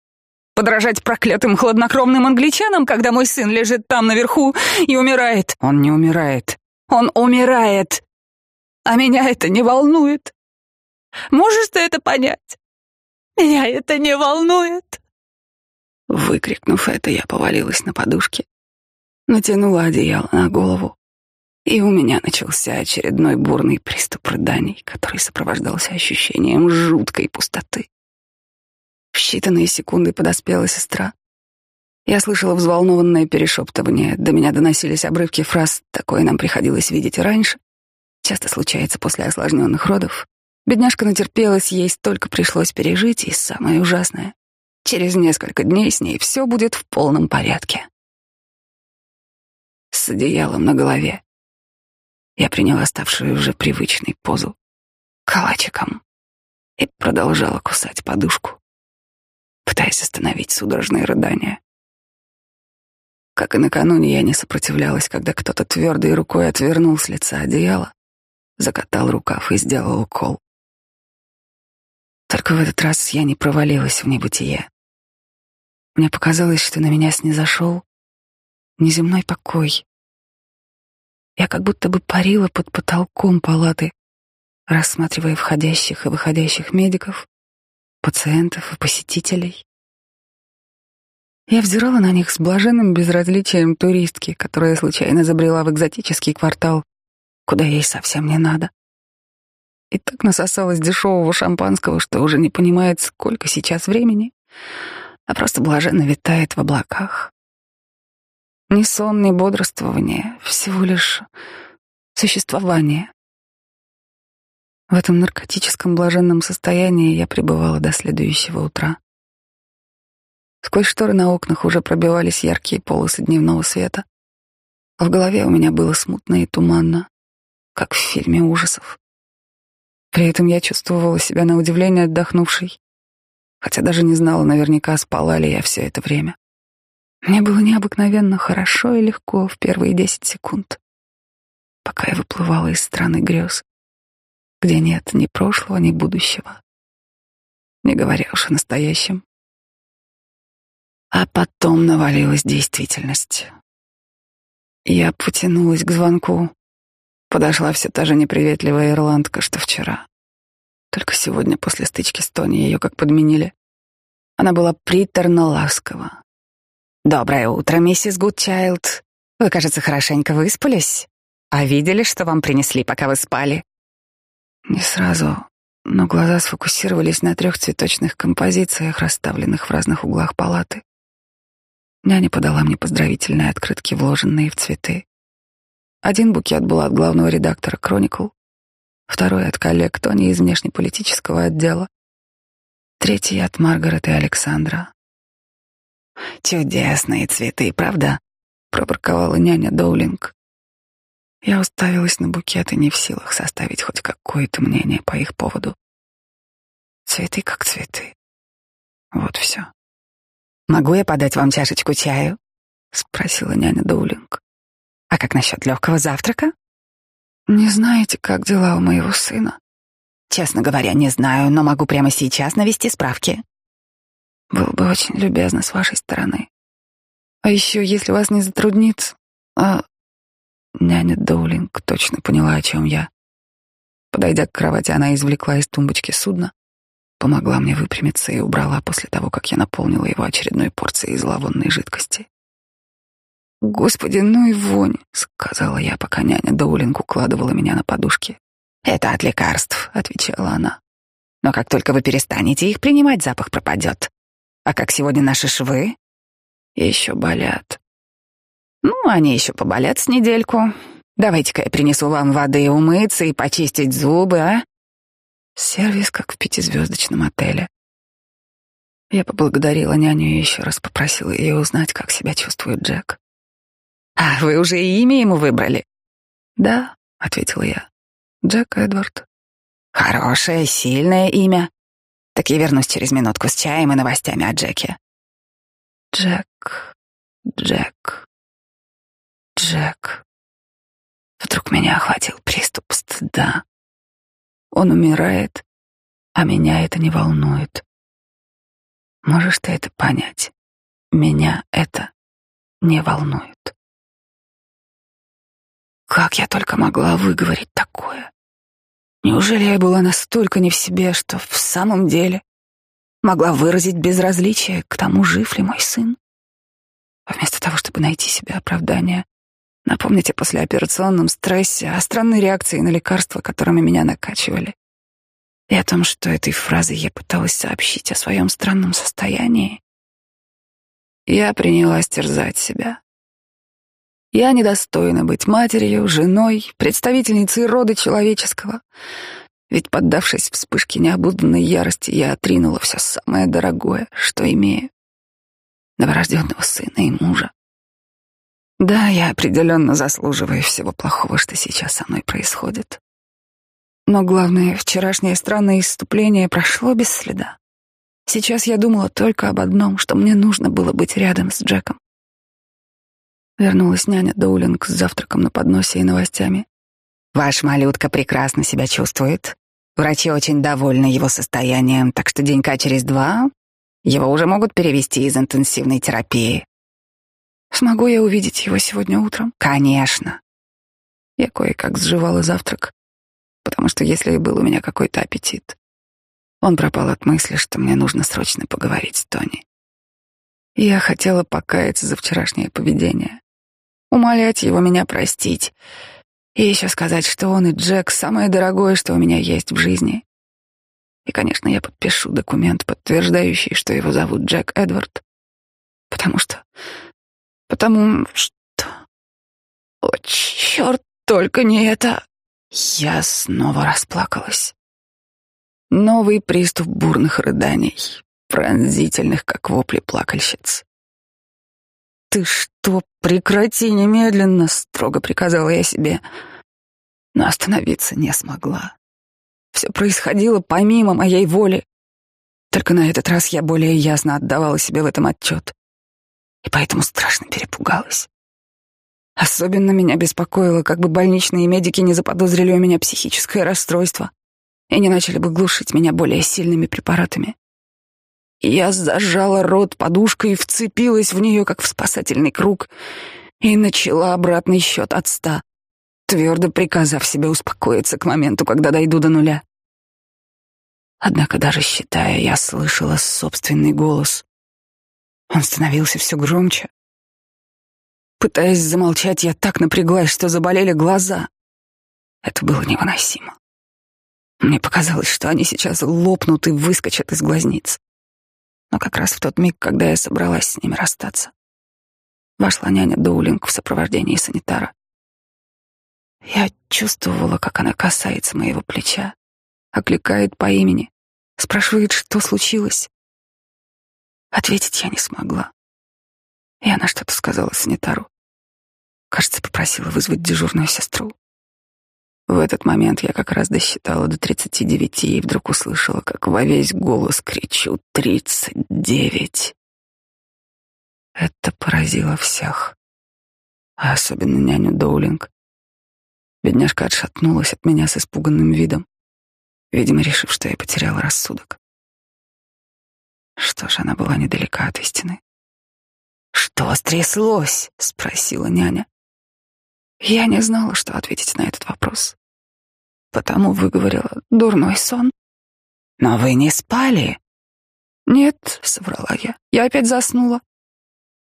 [SPEAKER 1] Подражать проклятым хладнокровным англичанам, когда мой сын лежит там наверху и умирает?
[SPEAKER 2] Он не умирает.
[SPEAKER 1] Он умирает. А меня это не волнует. Можешь ты это понять? Меня это не волнует. Выкрикнув это, я повалилась на подушке, натянула одеяло на голову и у меня начался очередной бурный приступ рыданий, который сопровождался ощущением жуткой пустоты. В считанные секунды подоспела сестра. Я слышала взволнованное перешептывание, до меня доносились обрывки фраз, такое нам приходилось видеть раньше. Часто случается после осложненных родов. Бедняжка натерпелась, ей столько пришлось пережить, и самое ужасное — через несколько дней с ней все будет в полном порядке. С одеялом на голове, я приняла ставшую уже привычной позу калачиком и продолжала кусать подушку, пытаясь остановить судорожные рыдания.
[SPEAKER 2] Как и накануне, я не сопротивлялась, когда кто-то твердой рукой отвернул с лица одеяло, закатал рукав и сделал укол. Только в этот раз я не провалилась в небытие. Мне показалось, что на меня снизошел неземной покой. Я как будто бы парила под потолком палаты, рассматривая входящих и выходящих медиков, пациентов и посетителей. Я взирала на них с блаженным безразличием туристки, которая случайно забрела в экзотический квартал, куда ей совсем не надо. И так насосалась дешевого шампанского, что уже не понимает, сколько сейчас времени, а просто блаженно витает в облаках. Ни сон, ни бодрствование, всего лишь существование. В этом наркотическом блаженном состоянии я пребывала до следующего утра. Сквозь шторы на окнах уже пробивались яркие полосы дневного света. А в голове у меня было смутно и туманно, как в фильме ужасов. При этом я чувствовала себя на удивление отдохнувшей, хотя даже не знала наверняка, спала ли я все это время. Мне было необыкновенно хорошо и легко в первые десять секунд, пока я выплывала из страны грез, где нет ни прошлого, ни будущего, не говоря уж о настоящем. А потом навалилась действительность. Я потянулась к звонку. Подошла все та же неприветливая ирландка, что вчера. Только сегодня, после стычки с Тони, ее как подменили. Она была приторно ласкова. «Доброе утро, миссис Гудчайлд. Вы, кажется, хорошенько выспались. А видели, что вам принесли, пока вы спали?» Не сразу, но глаза сфокусировались на трех цветочных композициях, расставленных в разных углах палаты. Няня подала мне поздравительные открытки, вложенные в цветы. Один букет был от главного редактора «Кроникл», второй от коллег Тони из внешнеполитического отдела, третий от Маргарет и Александра. «Чудесные цветы, правда?» — проборковала няня Доулинг. Я уставилась на букеты, не в силах составить хоть какое-то мнение по их поводу. Цветы как цветы. Вот все. «Могу я подать вам чашечку чаю?» — спросила няня Доулинг. «А как насчет легкого завтрака?» «Не знаете, как дела у моего сына?» «Честно говоря, не знаю, но могу прямо сейчас навести справки». «Было бы очень любезно с вашей стороны. А еще, если вас не затруднит...» а... Няня Доулинг точно поняла, о чем я. Подойдя к кровати, она извлекла из тумбочки судно, помогла мне выпрямиться и убрала после того, как я наполнила его очередной порцией зловонной жидкости. «Господи, ну и вонь!» — сказала я, пока няня Доулинг укладывала меня на подушки. «Это от лекарств», — отвечала она. «Но как только вы перестанете их принимать, запах пропадет. А как сегодня наши швы?» «Еще болят». «Ну, они еще поболят с недельку. Давайте-ка я принесу вам воды умыться и почистить зубы, а?» Сервис, как в пятизвездочном отеле. Я поблагодарила няню и еще раз попросила ее узнать, как себя чувствует Джек. «А вы уже и имя ему выбрали?» «Да», — ответила я. «Джек Эдвард». «Хорошее, сильное имя. Так я вернусь через минутку с чаем и новостями о Джеке». «Джек, Джек, Джек». Вдруг меня охватил приступ стыда. Он умирает, а меня это не волнует. Можешь ты это понять? Меня это не волнует. Как я только могла выговорить такое? Неужели я была настолько не в себе, что в самом деле могла выразить безразличие к тому, жив ли мой сын? Вместо того, чтобы найти себе оправдание, Напомнить о послеоперационном стрессе, о странной реакции на лекарства, которыми меня накачивали. И о том, что этой фразой я пыталась сообщить о своем странном состоянии. Я принялась терзать себя. Я недостойна быть матерью, женой, представительницей рода человеческого. Ведь, поддавшись вспышке необузданной ярости, я отринула все самое дорогое, что имею. Новорожденного сына и мужа. Да, я определенно заслуживаю всего плохого, что сейчас со мной происходит. Но главное, вчерашнее странное исступление прошло без следа. Сейчас я думала только об одном, что мне нужно было быть рядом с Джеком. Вернулась няня Доулинг с завтраком на подносе и новостями.
[SPEAKER 1] Ваш малютка прекрасно себя чувствует. Врачи очень довольны его состоянием, так что денька через два его уже могут перевести из интенсивной терапии.
[SPEAKER 2] Смогу я увидеть его сегодня утром?
[SPEAKER 1] Конечно.
[SPEAKER 2] Я кое-как сживала завтрак, потому что если и был у меня какой-то аппетит, он пропал от мысли, что мне нужно срочно поговорить с Тони. Я хотела покаяться за вчерашнее поведение, умолять его меня простить и еще сказать, что он и Джек — самое дорогое, что у меня есть в жизни. И, конечно, я подпишу документ, подтверждающий, что его зовут Джек Эдвард. Потому что... Потому что... О, черт, только не это... Я снова расплакалась. Новый приступ бурных рыданий, пронзительных, как вопли плакальщиц. «Ты что, прекрати немедленно!» — строго приказала я себе. Но остановиться не смогла. Все происходило помимо моей воли. Только на этот раз я более ясно отдавала себе в этом отчет. И поэтому страшно перепугалась. Особенно меня беспокоило, как бы больничные медики не заподозрили у меня психическое расстройство и не начали бы глушить меня более сильными препаратами. Я зажала рот подушкой и вцепилась в нее, как в спасательный круг, и начала обратный счет от ста, твердо приказав себе успокоиться к моменту, когда дойду до нуля. Однако даже считая, я слышала собственный голос. Он становился все громче. Пытаясь замолчать, я так напряглась, что заболели глаза. Это было невыносимо. Мне показалось, что они сейчас лопнут и выскочат из глазниц но как раз в тот миг, когда я собралась с ними расстаться. Вошла няня Доулинг в сопровождении санитара. Я чувствовала, как она касается моего плеча, окликает по имени, спрашивает, что случилось. Ответить я не смогла. И она что-то сказала санитару. Кажется, попросила вызвать дежурную сестру. В этот момент я как раз досчитала до тридцати девяти и вдруг услышала, как во весь голос кричу «Тридцать девять!». Это поразило всех, а особенно няню Доулинг. Бедняжка отшатнулась от меня с испуганным видом, видимо, решив, что я потеряла рассудок. Что ж, она была недалека от истины. «Что стряслось?» — спросила няня. Я не знала, что ответить на этот вопрос потому выговорила «дурной сон». «Но вы не спали?» «Нет», — соврала я, — «я опять заснула».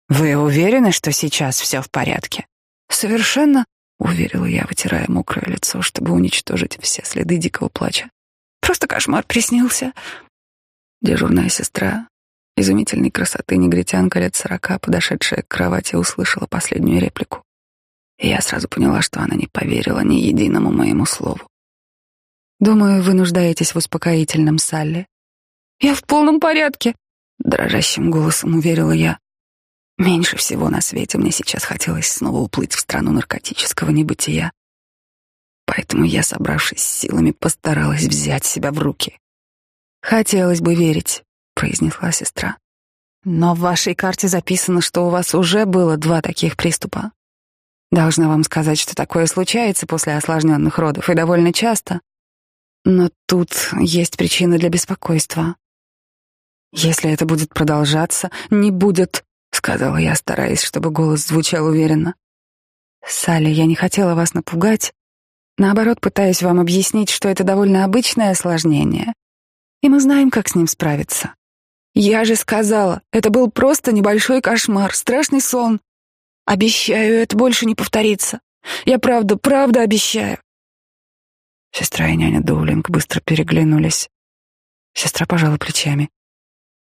[SPEAKER 2] «Вы уверены, что сейчас все в порядке?» «Совершенно», — уверила я, вытирая мокрое лицо, чтобы уничтожить все следы дикого плача. «Просто кошмар приснился». Дежурная сестра, изумительной красоты негритянка лет сорока, подошедшая к кровати, услышала последнюю реплику. И я сразу поняла, что она не поверила ни единому моему слову. Думаю, вы нуждаетесь в успокоительном, Салли. Я в полном порядке, дрожащим голосом уверила я. Меньше всего на свете мне сейчас хотелось снова уплыть в страну наркотического небытия. Поэтому я, собравшись силами, постаралась взять себя в руки. Хотелось бы верить, произнесла сестра. Но в вашей карте записано, что у вас уже было два таких приступа. Должна вам сказать, что такое случается после осложненных родов и довольно часто. Но тут есть причина для беспокойства. Если это будет продолжаться, не будет, сказала я, стараясь, чтобы голос звучал уверенно. Салли, я не хотела вас напугать. Наоборот, пытаюсь вам объяснить, что это довольно обычное осложнение. И мы знаем, как с ним справиться. Я же сказала, это был просто небольшой кошмар, страшный сон. Обещаю, это больше не повторится. Я правда, правда обещаю. Сестра и няня Доулинг быстро переглянулись. Сестра пожала плечами.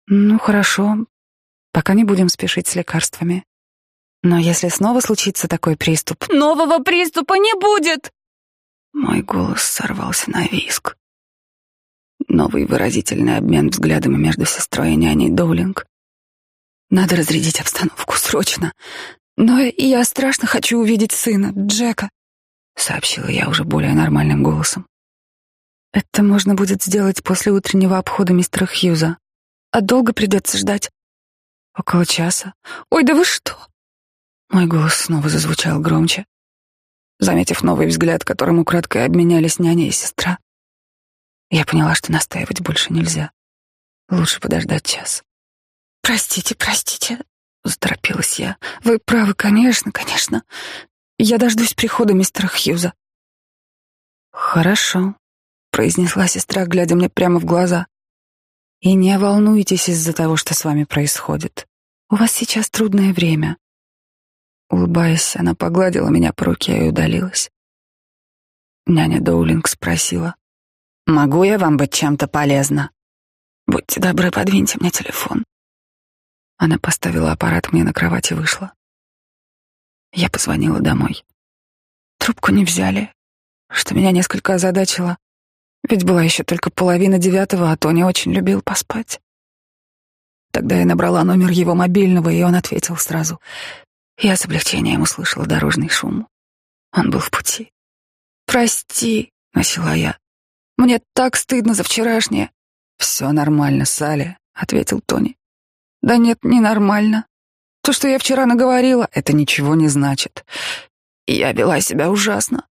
[SPEAKER 2] «Ну, хорошо. Пока не будем спешить с лекарствами. Но если снова случится такой приступ...» «Нового приступа не будет!» Мой голос сорвался на виск. Новый выразительный обмен взглядами между сестрой и няней Доулинг. Надо разрядить обстановку срочно. Но я страшно хочу увидеть сына, Джека. — сообщила я уже более нормальным голосом. «Это можно будет сделать после утреннего обхода мистера Хьюза. А долго придется ждать?» «Около часа. Ой, да вы что?» Мой голос снова зазвучал громче. Заметив новый взгляд, которым украдкой обменялись няня и сестра, я поняла, что настаивать больше нельзя. Лучше подождать час.
[SPEAKER 1] «Простите, простите», — заторопилась я. «Вы правы, конечно, конечно. Я дождусь прихода мистера Хьюза».
[SPEAKER 2] «Хорошо», — произнесла сестра, глядя мне прямо в глаза. «И не волнуйтесь из-за того, что с вами происходит. У вас сейчас трудное время». Улыбаясь, она погладила меня по руке и удалилась. Няня Доулинг спросила, «Могу я вам быть чем-то полезна?» «Будьте добры, подвиньте мне телефон». Она поставила аппарат мне на кровать и вышла. Я позвонила домой. Трубку не взяли, что меня несколько озадачило, ведь была еще только половина девятого, а Тони очень любил поспать. Тогда я набрала номер его мобильного, и он ответил сразу. Я с облегчением услышала дорожный шум. Он был в пути.
[SPEAKER 1] «Прости», — начала я. «Мне так стыдно за вчерашнее».
[SPEAKER 2] «Все нормально, Салли», — ответил Тони.
[SPEAKER 1] Да нет, ненормально. То, что я вчера наговорила, это ничего не значит. Я вела себя ужасно.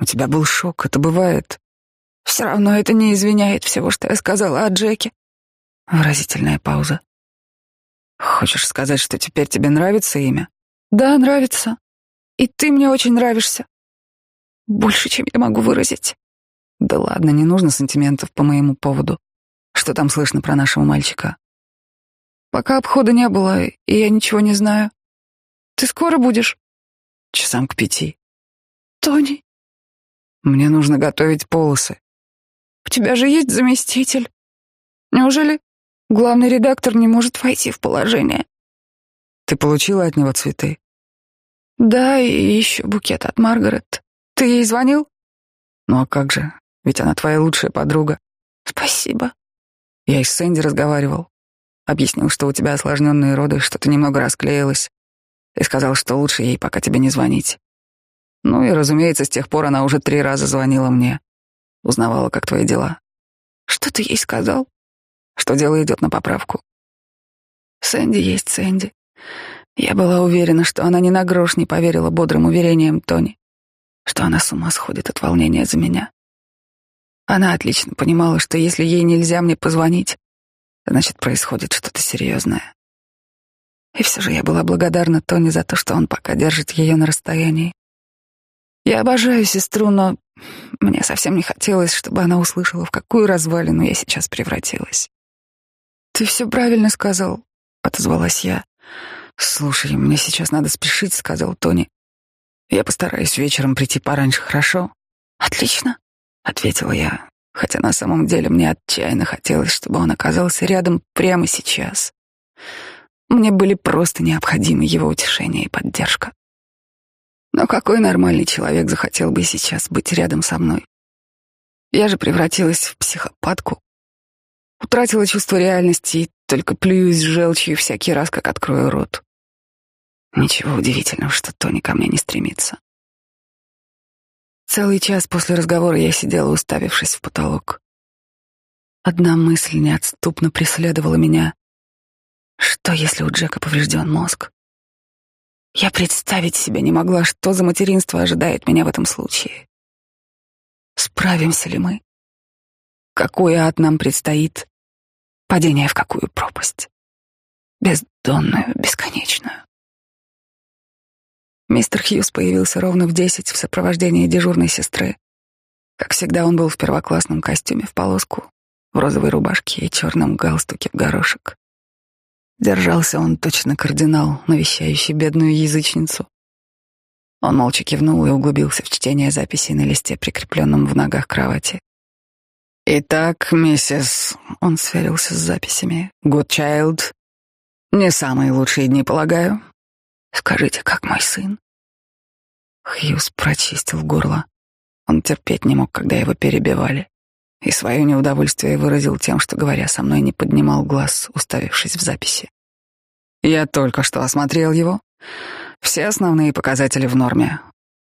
[SPEAKER 2] У тебя был шок, это бывает.
[SPEAKER 1] Все равно это не извиняет всего, что я сказала о Джеке.
[SPEAKER 2] Выразительная пауза. Хочешь сказать, что теперь тебе нравится имя?
[SPEAKER 1] Да, нравится. И ты мне очень нравишься. Больше, чем я могу выразить.
[SPEAKER 2] Да ладно, не нужно сантиментов по моему поводу. Что там слышно про нашего мальчика?
[SPEAKER 1] Пока обхода не было, и я ничего не знаю. Ты скоро будешь?
[SPEAKER 2] Часам к пяти.
[SPEAKER 1] Тони.
[SPEAKER 2] Мне нужно готовить полосы.
[SPEAKER 1] У тебя же есть заместитель. Неужели главный редактор не может войти в положение?
[SPEAKER 2] Ты получила от него цветы?
[SPEAKER 1] Да, и еще букет от Маргарет. Ты ей звонил?
[SPEAKER 2] Ну а как же? Ведь она твоя лучшая подруга.
[SPEAKER 1] Спасибо.
[SPEAKER 2] Я и с Сэнди разговаривал. Объяснил, что у тебя осложненные роды, что ты немного расклеилась. И сказал, что лучше ей пока тебе не звонить. Ну и, разумеется, с тех пор она уже три раза звонила мне. Узнавала, как твои дела.
[SPEAKER 1] Что ты ей сказал?
[SPEAKER 2] Что дело идет на поправку.
[SPEAKER 1] Сэнди есть Сэнди.
[SPEAKER 2] Я была уверена, что она ни на грош не поверила бодрым уверениям Тони, что она с ума сходит от волнения за меня. Она отлично понимала, что если ей нельзя мне позвонить, значит, происходит что-то серьезное. И все же я была благодарна Тони за то, что он пока держит ее на расстоянии. Я обожаю сестру, но мне совсем не хотелось, чтобы она услышала, в какую развалину я сейчас превратилась.
[SPEAKER 1] «Ты все правильно сказал», — отозвалась я.
[SPEAKER 2] «Слушай, мне сейчас надо спешить», — сказал Тони. «Я постараюсь вечером прийти пораньше, хорошо?»
[SPEAKER 1] «Отлично», —
[SPEAKER 2] ответила я хотя на самом деле мне отчаянно хотелось, чтобы он оказался рядом прямо сейчас. Мне были просто необходимы его утешение и поддержка. Но какой нормальный человек захотел бы сейчас быть рядом со мной? Я же превратилась в психопатку, утратила чувство реальности и только плююсь желчью всякий раз, как открою рот. Ничего удивительного, что Тони ко мне не стремится. Целый час после разговора я сидела, уставившись в потолок. Одна мысль неотступно преследовала меня. Что, если у Джека поврежден мозг? Я представить себе не могла, что за материнство ожидает меня в этом случае. Справимся ли мы? Какой ад нам предстоит? Падение в какую пропасть? Бездонную, бесконечную. Мистер Хьюз появился ровно в десять в сопровождении дежурной сестры. Как всегда, он был в первоклассном костюме в полоску, в розовой рубашке и черном галстуке в горошек. Держался он точно кардинал, навещающий бедную язычницу. Он молча кивнул и углубился в чтение записей на листе, прикрепленном в ногах кровати. «Итак, миссис...» — он сверился с записями. «Гудчайлд. Не самые лучшие дни, полагаю. Скажите, как мой сын?» Хьюз прочистил горло. Он терпеть не мог, когда его перебивали. И свое неудовольствие выразил тем, что, говоря со мной, не поднимал глаз, уставившись в записи. Я только что осмотрел его. Все основные показатели в норме.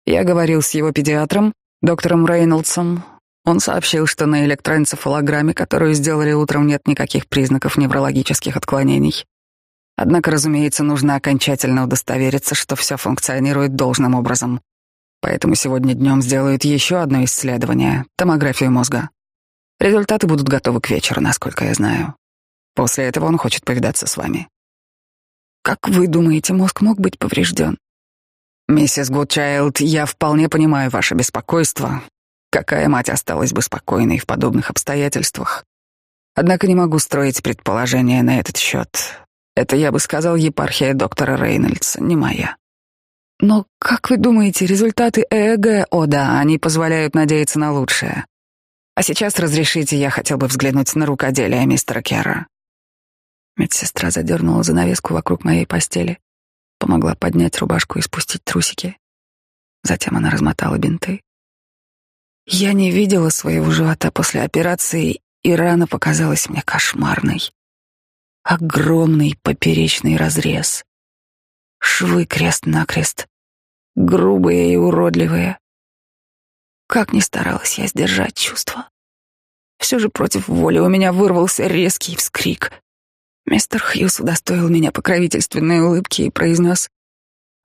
[SPEAKER 2] Я говорил с его педиатром, доктором Рейнольдсом. Он сообщил, что на электроэнцефалограмме, которую сделали утром, нет никаких признаков неврологических отклонений.
[SPEAKER 1] Однако, разумеется, нужно окончательно удостовериться, что все функционирует должным образом. Поэтому сегодня днем сделают еще одно исследование — томографию мозга. Результаты будут готовы к вечеру, насколько я знаю. После этого он хочет повидаться с вами.
[SPEAKER 2] Как вы думаете, мозг мог быть поврежден?
[SPEAKER 1] Миссис Гудчайлд, я вполне понимаю ваше беспокойство. Какая мать осталась бы спокойной в подобных обстоятельствах? Однако не могу строить предположения на этот счет. Это, я бы сказал, епархия доктора Рейнольдса, не моя.
[SPEAKER 2] Но как вы думаете, результаты ЭЭГ,
[SPEAKER 1] о да, они позволяют надеяться на лучшее. А сейчас разрешите, я хотел бы взглянуть на рукоделие мистера Керра.
[SPEAKER 2] Медсестра задернула занавеску вокруг моей постели, помогла поднять рубашку и спустить трусики. Затем она размотала бинты. Я не видела своего живота после операции, и рана показалась мне кошмарной. Огромный поперечный разрез. Швы крест-накрест. Грубые и уродливые. Как ни старалась я сдержать чувства. Все же против воли у меня вырвался резкий вскрик. Мистер Хьюз удостоил меня покровительственной улыбки и произнес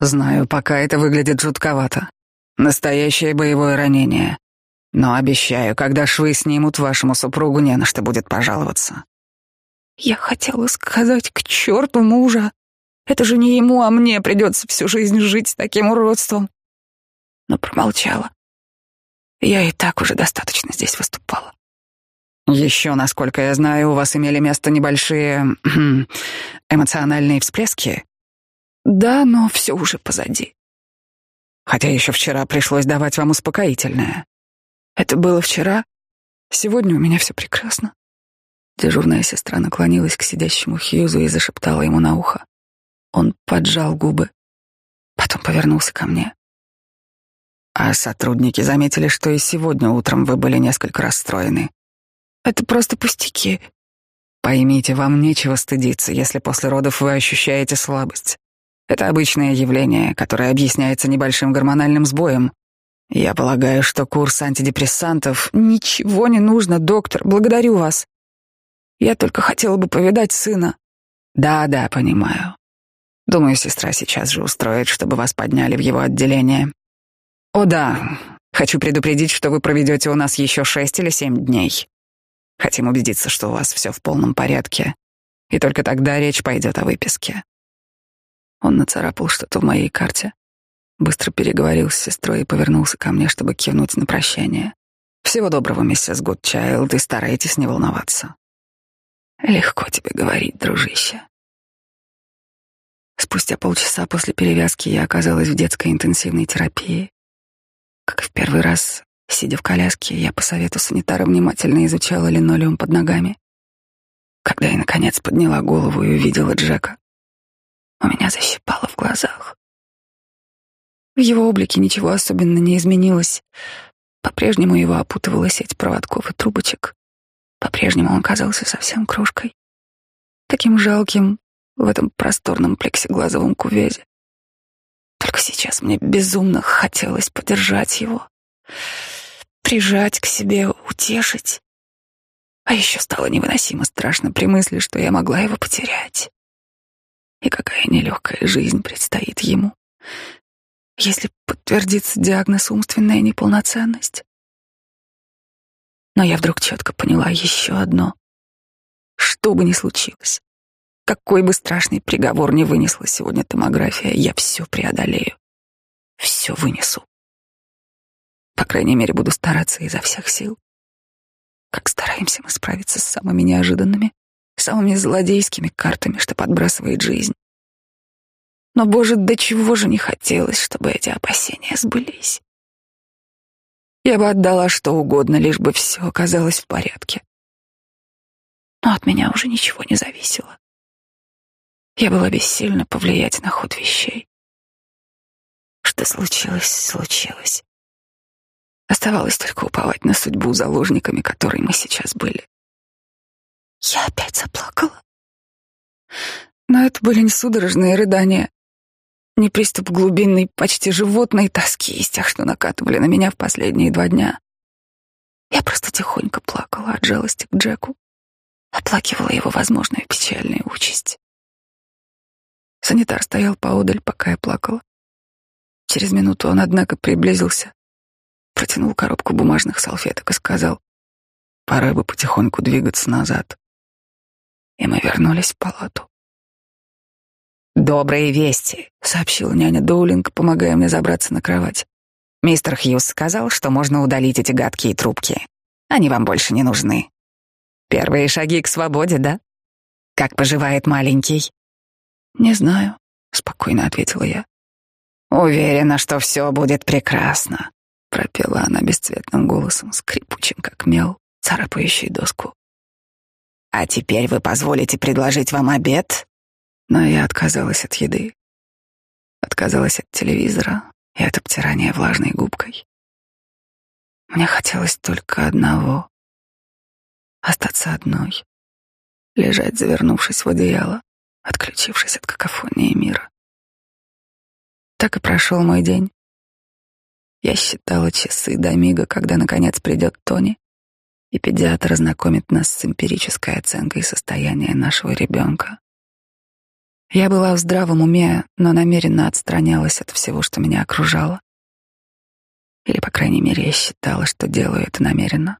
[SPEAKER 2] «Знаю, пока это выглядит жутковато. Настоящее боевое ранение. Но обещаю, когда швы снимут, вашему супругу не на что будет пожаловаться». Я хотела сказать к черту мужа. Это же не ему, а мне придется всю жизнь жить с таким уродством. Но промолчала. Я и так уже достаточно здесь выступала. Еще, насколько я знаю, у вас имели место небольшие эмоциональные всплески. Да, но все уже позади. Хотя еще вчера пришлось давать вам успокоительное. Это было вчера. Сегодня у меня все прекрасно. Дежурная сестра наклонилась к сидящему Хьюзу и зашептала ему на ухо. Он поджал губы, потом повернулся ко мне. А сотрудники заметили, что и сегодня утром вы были несколько расстроены. Это просто пустяки. Поймите, вам нечего стыдиться, если после родов вы ощущаете слабость. Это обычное явление, которое объясняется небольшим гормональным сбоем. Я полагаю, что курс антидепрессантов... Ничего не нужно, доктор, благодарю вас. Я только хотела бы повидать сына. Да, да, понимаю. Думаю, сестра сейчас же устроит, чтобы вас подняли в его отделение. О да, хочу предупредить, что вы проведете у нас еще шесть или семь дней. Хотим убедиться, что у вас все в полном порядке, и только тогда речь пойдет о выписке. Он нацарапал что-то в моей карте, быстро переговорил с сестрой и повернулся ко мне, чтобы кивнуть на прощание. Всего доброго, миссис Гудчайлд, и старайтесь не волноваться. Легко тебе говорить, дружище. Спустя полчаса после перевязки я оказалась в детской интенсивной терапии. Как в первый раз, сидя в коляске, я по совету санитара внимательно изучала линолеум под ногами. Когда я, наконец, подняла голову и увидела Джека, у меня защипало в глазах. В его облике ничего особенно не изменилось. По-прежнему его опутывала сеть проводков и трубочек. По-прежнему он казался совсем крошкой. Таким жалким в этом просторном плексиглазовом кувезе. Только сейчас мне безумно хотелось подержать его, прижать к себе, утешить. А еще стало невыносимо страшно при мысли, что я могла его потерять. И какая нелегкая жизнь предстоит ему, если подтвердится диагноз умственная неполноценность. Но я вдруг четко поняла еще одно. Что бы ни случилось, какой бы страшный приговор не вынесла сегодня томография, я все преодолею. Все вынесу. По крайней мере, буду стараться изо всех сил. Как стараемся мы справиться с самыми неожиданными, самыми злодейскими картами, что подбрасывает жизнь. Но, боже, до чего же не хотелось, чтобы эти опасения сбылись. Я бы отдала что угодно, лишь бы все оказалось в порядке. Но от меня уже ничего не зависело. Я была бессильна повлиять на ход вещей. Что случилось, случилось. Оставалось только уповать на судьбу заложниками, которой мы сейчас были. Я опять заплакала. Но это были не судорожные рыдания, не приступ глубинной, почти животной тоски из тех, что накатывали на меня в последние два дня. Я просто тихонько плакала от жалости к Джеку, оплакивала его возможную печальную участь. Санитар стоял поодаль, пока я плакала. Через минуту он, однако, приблизился, протянул коробку бумажных салфеток и сказал, «Пора бы потихоньку двигаться назад». И мы вернулись в палату.
[SPEAKER 1] «Добрые вести», — сообщила няня Доулинг, помогая мне забраться на кровать. «Мистер Хьюз сказал, что можно удалить эти гадкие трубки. Они вам больше не нужны. Первые шаги к свободе, да? Как поживает маленький?»
[SPEAKER 2] «Не знаю», — спокойно ответила я.
[SPEAKER 1] «Уверена, что все будет прекрасно», —
[SPEAKER 2] пропела она бесцветным голосом, скрипучим, как мел, царапающий доску.
[SPEAKER 1] «А теперь вы позволите предложить вам обед?»
[SPEAKER 2] Но я отказалась от еды, отказалась от телевизора и от обтирания влажной губкой. Мне хотелось только одного — остаться одной, лежать, завернувшись в одеяло, отключившись от какофонии мира. Так и прошел мой день. Я считала часы до мига, когда наконец придет Тони, и педиатр ознакомит нас с эмпирической оценкой состояния нашего ребенка. Я была в здравом уме, но намеренно отстранялась от всего, что меня окружало. Или, по крайней мере, я считала, что делаю это намеренно.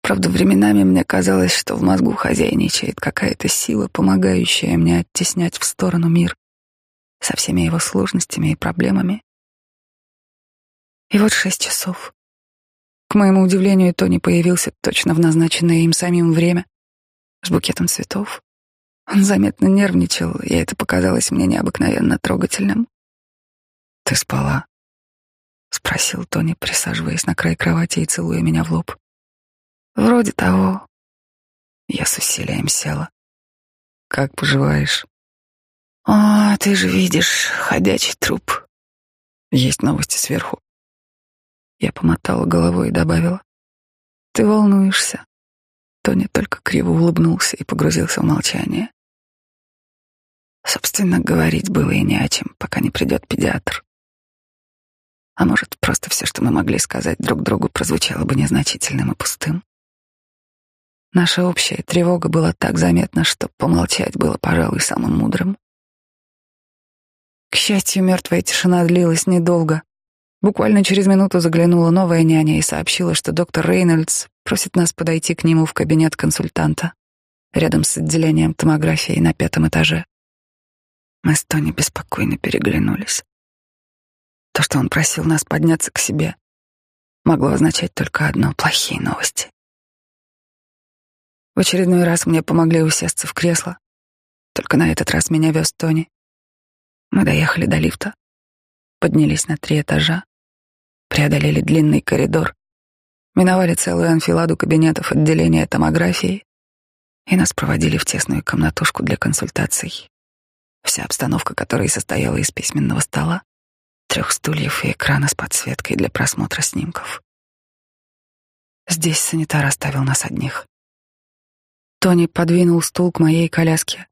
[SPEAKER 2] Правда, временами мне казалось, что в мозгу хозяйничает какая-то сила, помогающая мне оттеснять в сторону мир со всеми его сложностями и проблемами. И вот шесть часов. К моему удивлению, Тони появился точно в назначенное им самим время с букетом цветов. Он заметно нервничал, и это показалось мне необыкновенно трогательным. «Ты спала?» — спросил Тони, присаживаясь на край кровати и целуя меня в лоб. «Вроде того». Я с усилием села. «Как поживаешь?» «О, ты же видишь, ходячий труп. Есть новости сверху». Я помотала головой и добавила. «Ты волнуешься?» Тони только криво улыбнулся и погрузился в молчание. Собственно, говорить было и не о чем, пока не придет педиатр. А может, просто все, что мы могли сказать друг другу, прозвучало бы незначительным и пустым. Наша общая тревога была так заметна, что помолчать было, пожалуй, самым мудрым. К счастью, мертвая тишина длилась недолго. Буквально через минуту заглянула новая няня и сообщила, что доктор Рейнольдс просит нас подойти к нему в кабинет консультанта рядом с отделением томографии на пятом этаже. Мы с Тони беспокойно переглянулись. То, что он просил нас подняться к себе, могло означать только одно — плохие новости. В очередной раз мне помогли усесться в кресло. Только на этот раз меня вез Тони. Мы доехали до лифта, поднялись на три этажа, преодолели длинный коридор, миновали целую анфиладу кабинетов отделения томографии и нас проводили в тесную комнатушку для консультаций, вся обстановка которой состояла из письменного стола, трех стульев и экрана с подсветкой для просмотра снимков. Здесь санитар оставил нас одних. Тони подвинул стул к моей коляске,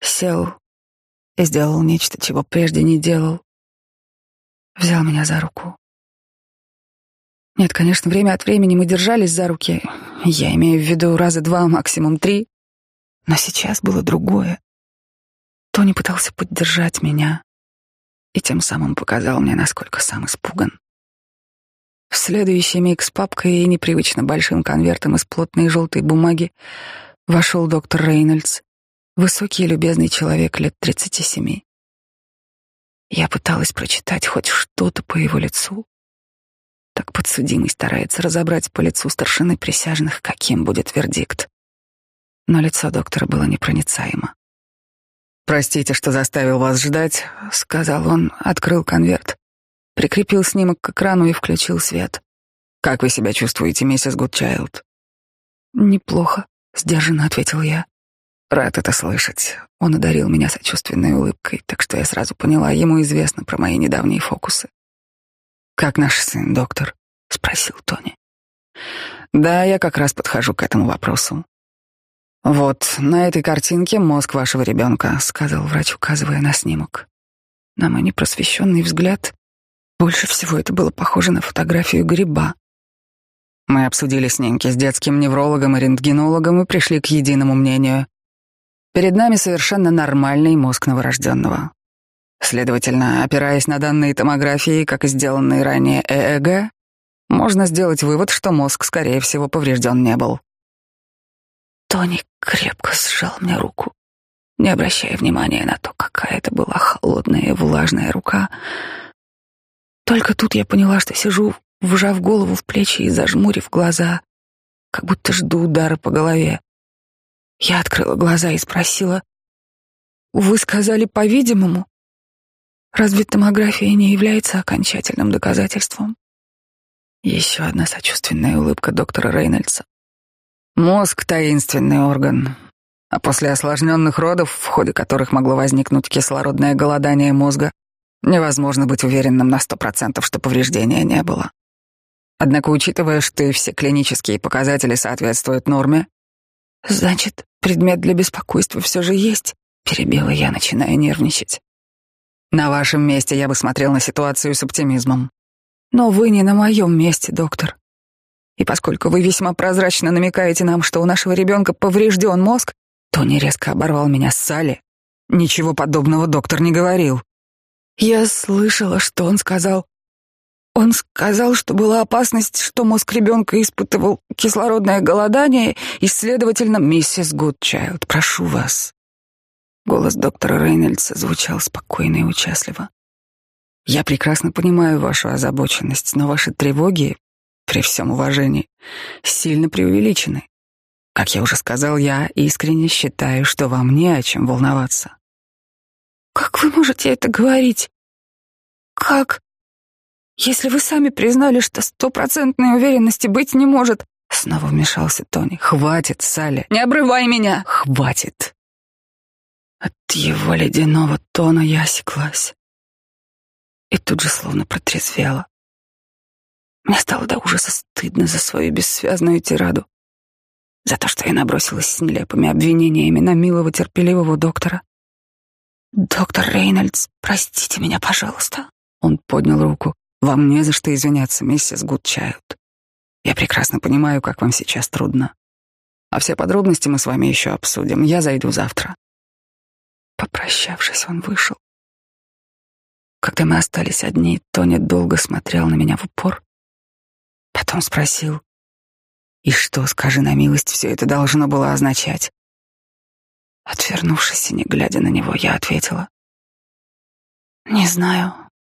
[SPEAKER 2] сел и сделал нечто, чего прежде не делал. Взял меня за руку. Нет, конечно, время от времени мы держались за руки. Я имею в виду раза два, максимум три. Но сейчас было другое. Тони пытался поддержать меня и тем самым показал мне, насколько сам испуган. В следующий миг с папкой и непривычно большим конвертом из плотной желтой бумаги вошел доктор Рейнольдс, высокий и любезный человек лет тридцати семи. Я пыталась прочитать хоть что-то по его лицу. Так подсудимый старается разобрать по лицу старшины присяжных, каким будет вердикт. Но лицо доктора было непроницаемо. «Простите, что заставил вас ждать», — сказал он, открыл конверт, прикрепил снимок к экрану и включил свет. «Как вы себя чувствуете, миссис Гудчайлд?» «Неплохо», — сдержанно ответил я. «Рад это слышать». Он одарил меня сочувственной улыбкой, так что я сразу поняла, ему известно про мои недавние фокусы. «Как наш сын, доктор?» — спросил Тони. «Да, я как раз подхожу к этому вопросу. «Вот, на этой картинке мозг вашего ребенка», — сказал врач, указывая на снимок. На мой непросвещенный взгляд, больше всего это было похоже на фотографию гриба. Мы обсудили снимки с детским неврологом и рентгенологом и пришли к единому мнению.
[SPEAKER 1] Перед нами совершенно нормальный мозг новорожденного. Следовательно, опираясь на данные томографии, как и сделанные ранее ЭЭГ, можно сделать вывод, что мозг, скорее всего, поврежден не был.
[SPEAKER 2] Тони крепко сжал мне руку, не обращая внимания на то, какая это была холодная и влажная рука. Только тут я поняла, что сижу, вжав голову в плечи и зажмурив глаза, как будто жду удара по голове. Я открыла глаза и спросила, «Вы сказали, по-видимому? Разве томография не является окончательным доказательством?» Еще одна сочувственная улыбка доктора Рейнольдса.
[SPEAKER 1] Мозг — таинственный орган, а после осложненных родов, в ходе которых могло возникнуть кислородное голодание мозга, невозможно быть уверенным на сто процентов, что повреждения не было. Однако, учитывая, что и все клинические показатели соответствуют норме,
[SPEAKER 2] значит, предмет для беспокойства все же есть, перебила я, начиная нервничать.
[SPEAKER 1] На вашем месте я бы смотрел на ситуацию с оптимизмом.
[SPEAKER 2] Но вы не на моем месте, доктор. И поскольку вы весьма прозрачно намекаете нам, что у нашего ребенка поврежден мозг, Тони резко оборвал меня с Салли.
[SPEAKER 1] Ничего подобного доктор не говорил.
[SPEAKER 2] Я слышала, что он сказал. Он сказал, что была опасность, что мозг ребенка испытывал кислородное голодание, и, следовательно, миссис Гудчайлд, прошу вас. Голос доктора Рейнольдса звучал спокойно и участливо.
[SPEAKER 1] Я прекрасно понимаю вашу озабоченность, но ваши тревоги при всем уважении, сильно преувеличены. Как я уже сказал, я искренне считаю, что вам не о чем волноваться.
[SPEAKER 2] Как вы можете это говорить? Как? Если вы сами признали, что стопроцентной уверенности быть не может, снова вмешался Тони.
[SPEAKER 1] Хватит, Салли.
[SPEAKER 2] Не обрывай меня.
[SPEAKER 1] Хватит.
[SPEAKER 2] От его ледяного тона я осеклась. И тут же словно протрезвела. Мне стало до ужаса стыдно за свою бессвязную тираду, за то, что я набросилась с нелепыми обвинениями на милого терпеливого доктора. «Доктор Рейнольдс, простите меня, пожалуйста».
[SPEAKER 1] Он поднял руку. «Вам не за что извиняться, миссис Гудчайлд. Я прекрасно понимаю, как вам сейчас трудно. А все подробности мы с вами еще обсудим. Я зайду завтра».
[SPEAKER 2] Попрощавшись, он вышел. Когда мы остались одни, Тони долго смотрел на меня в упор, Потом спросил, «И что, скажи на милость, все это должно было означать?» Отвернувшись и не глядя на него, я ответила, «Не знаю,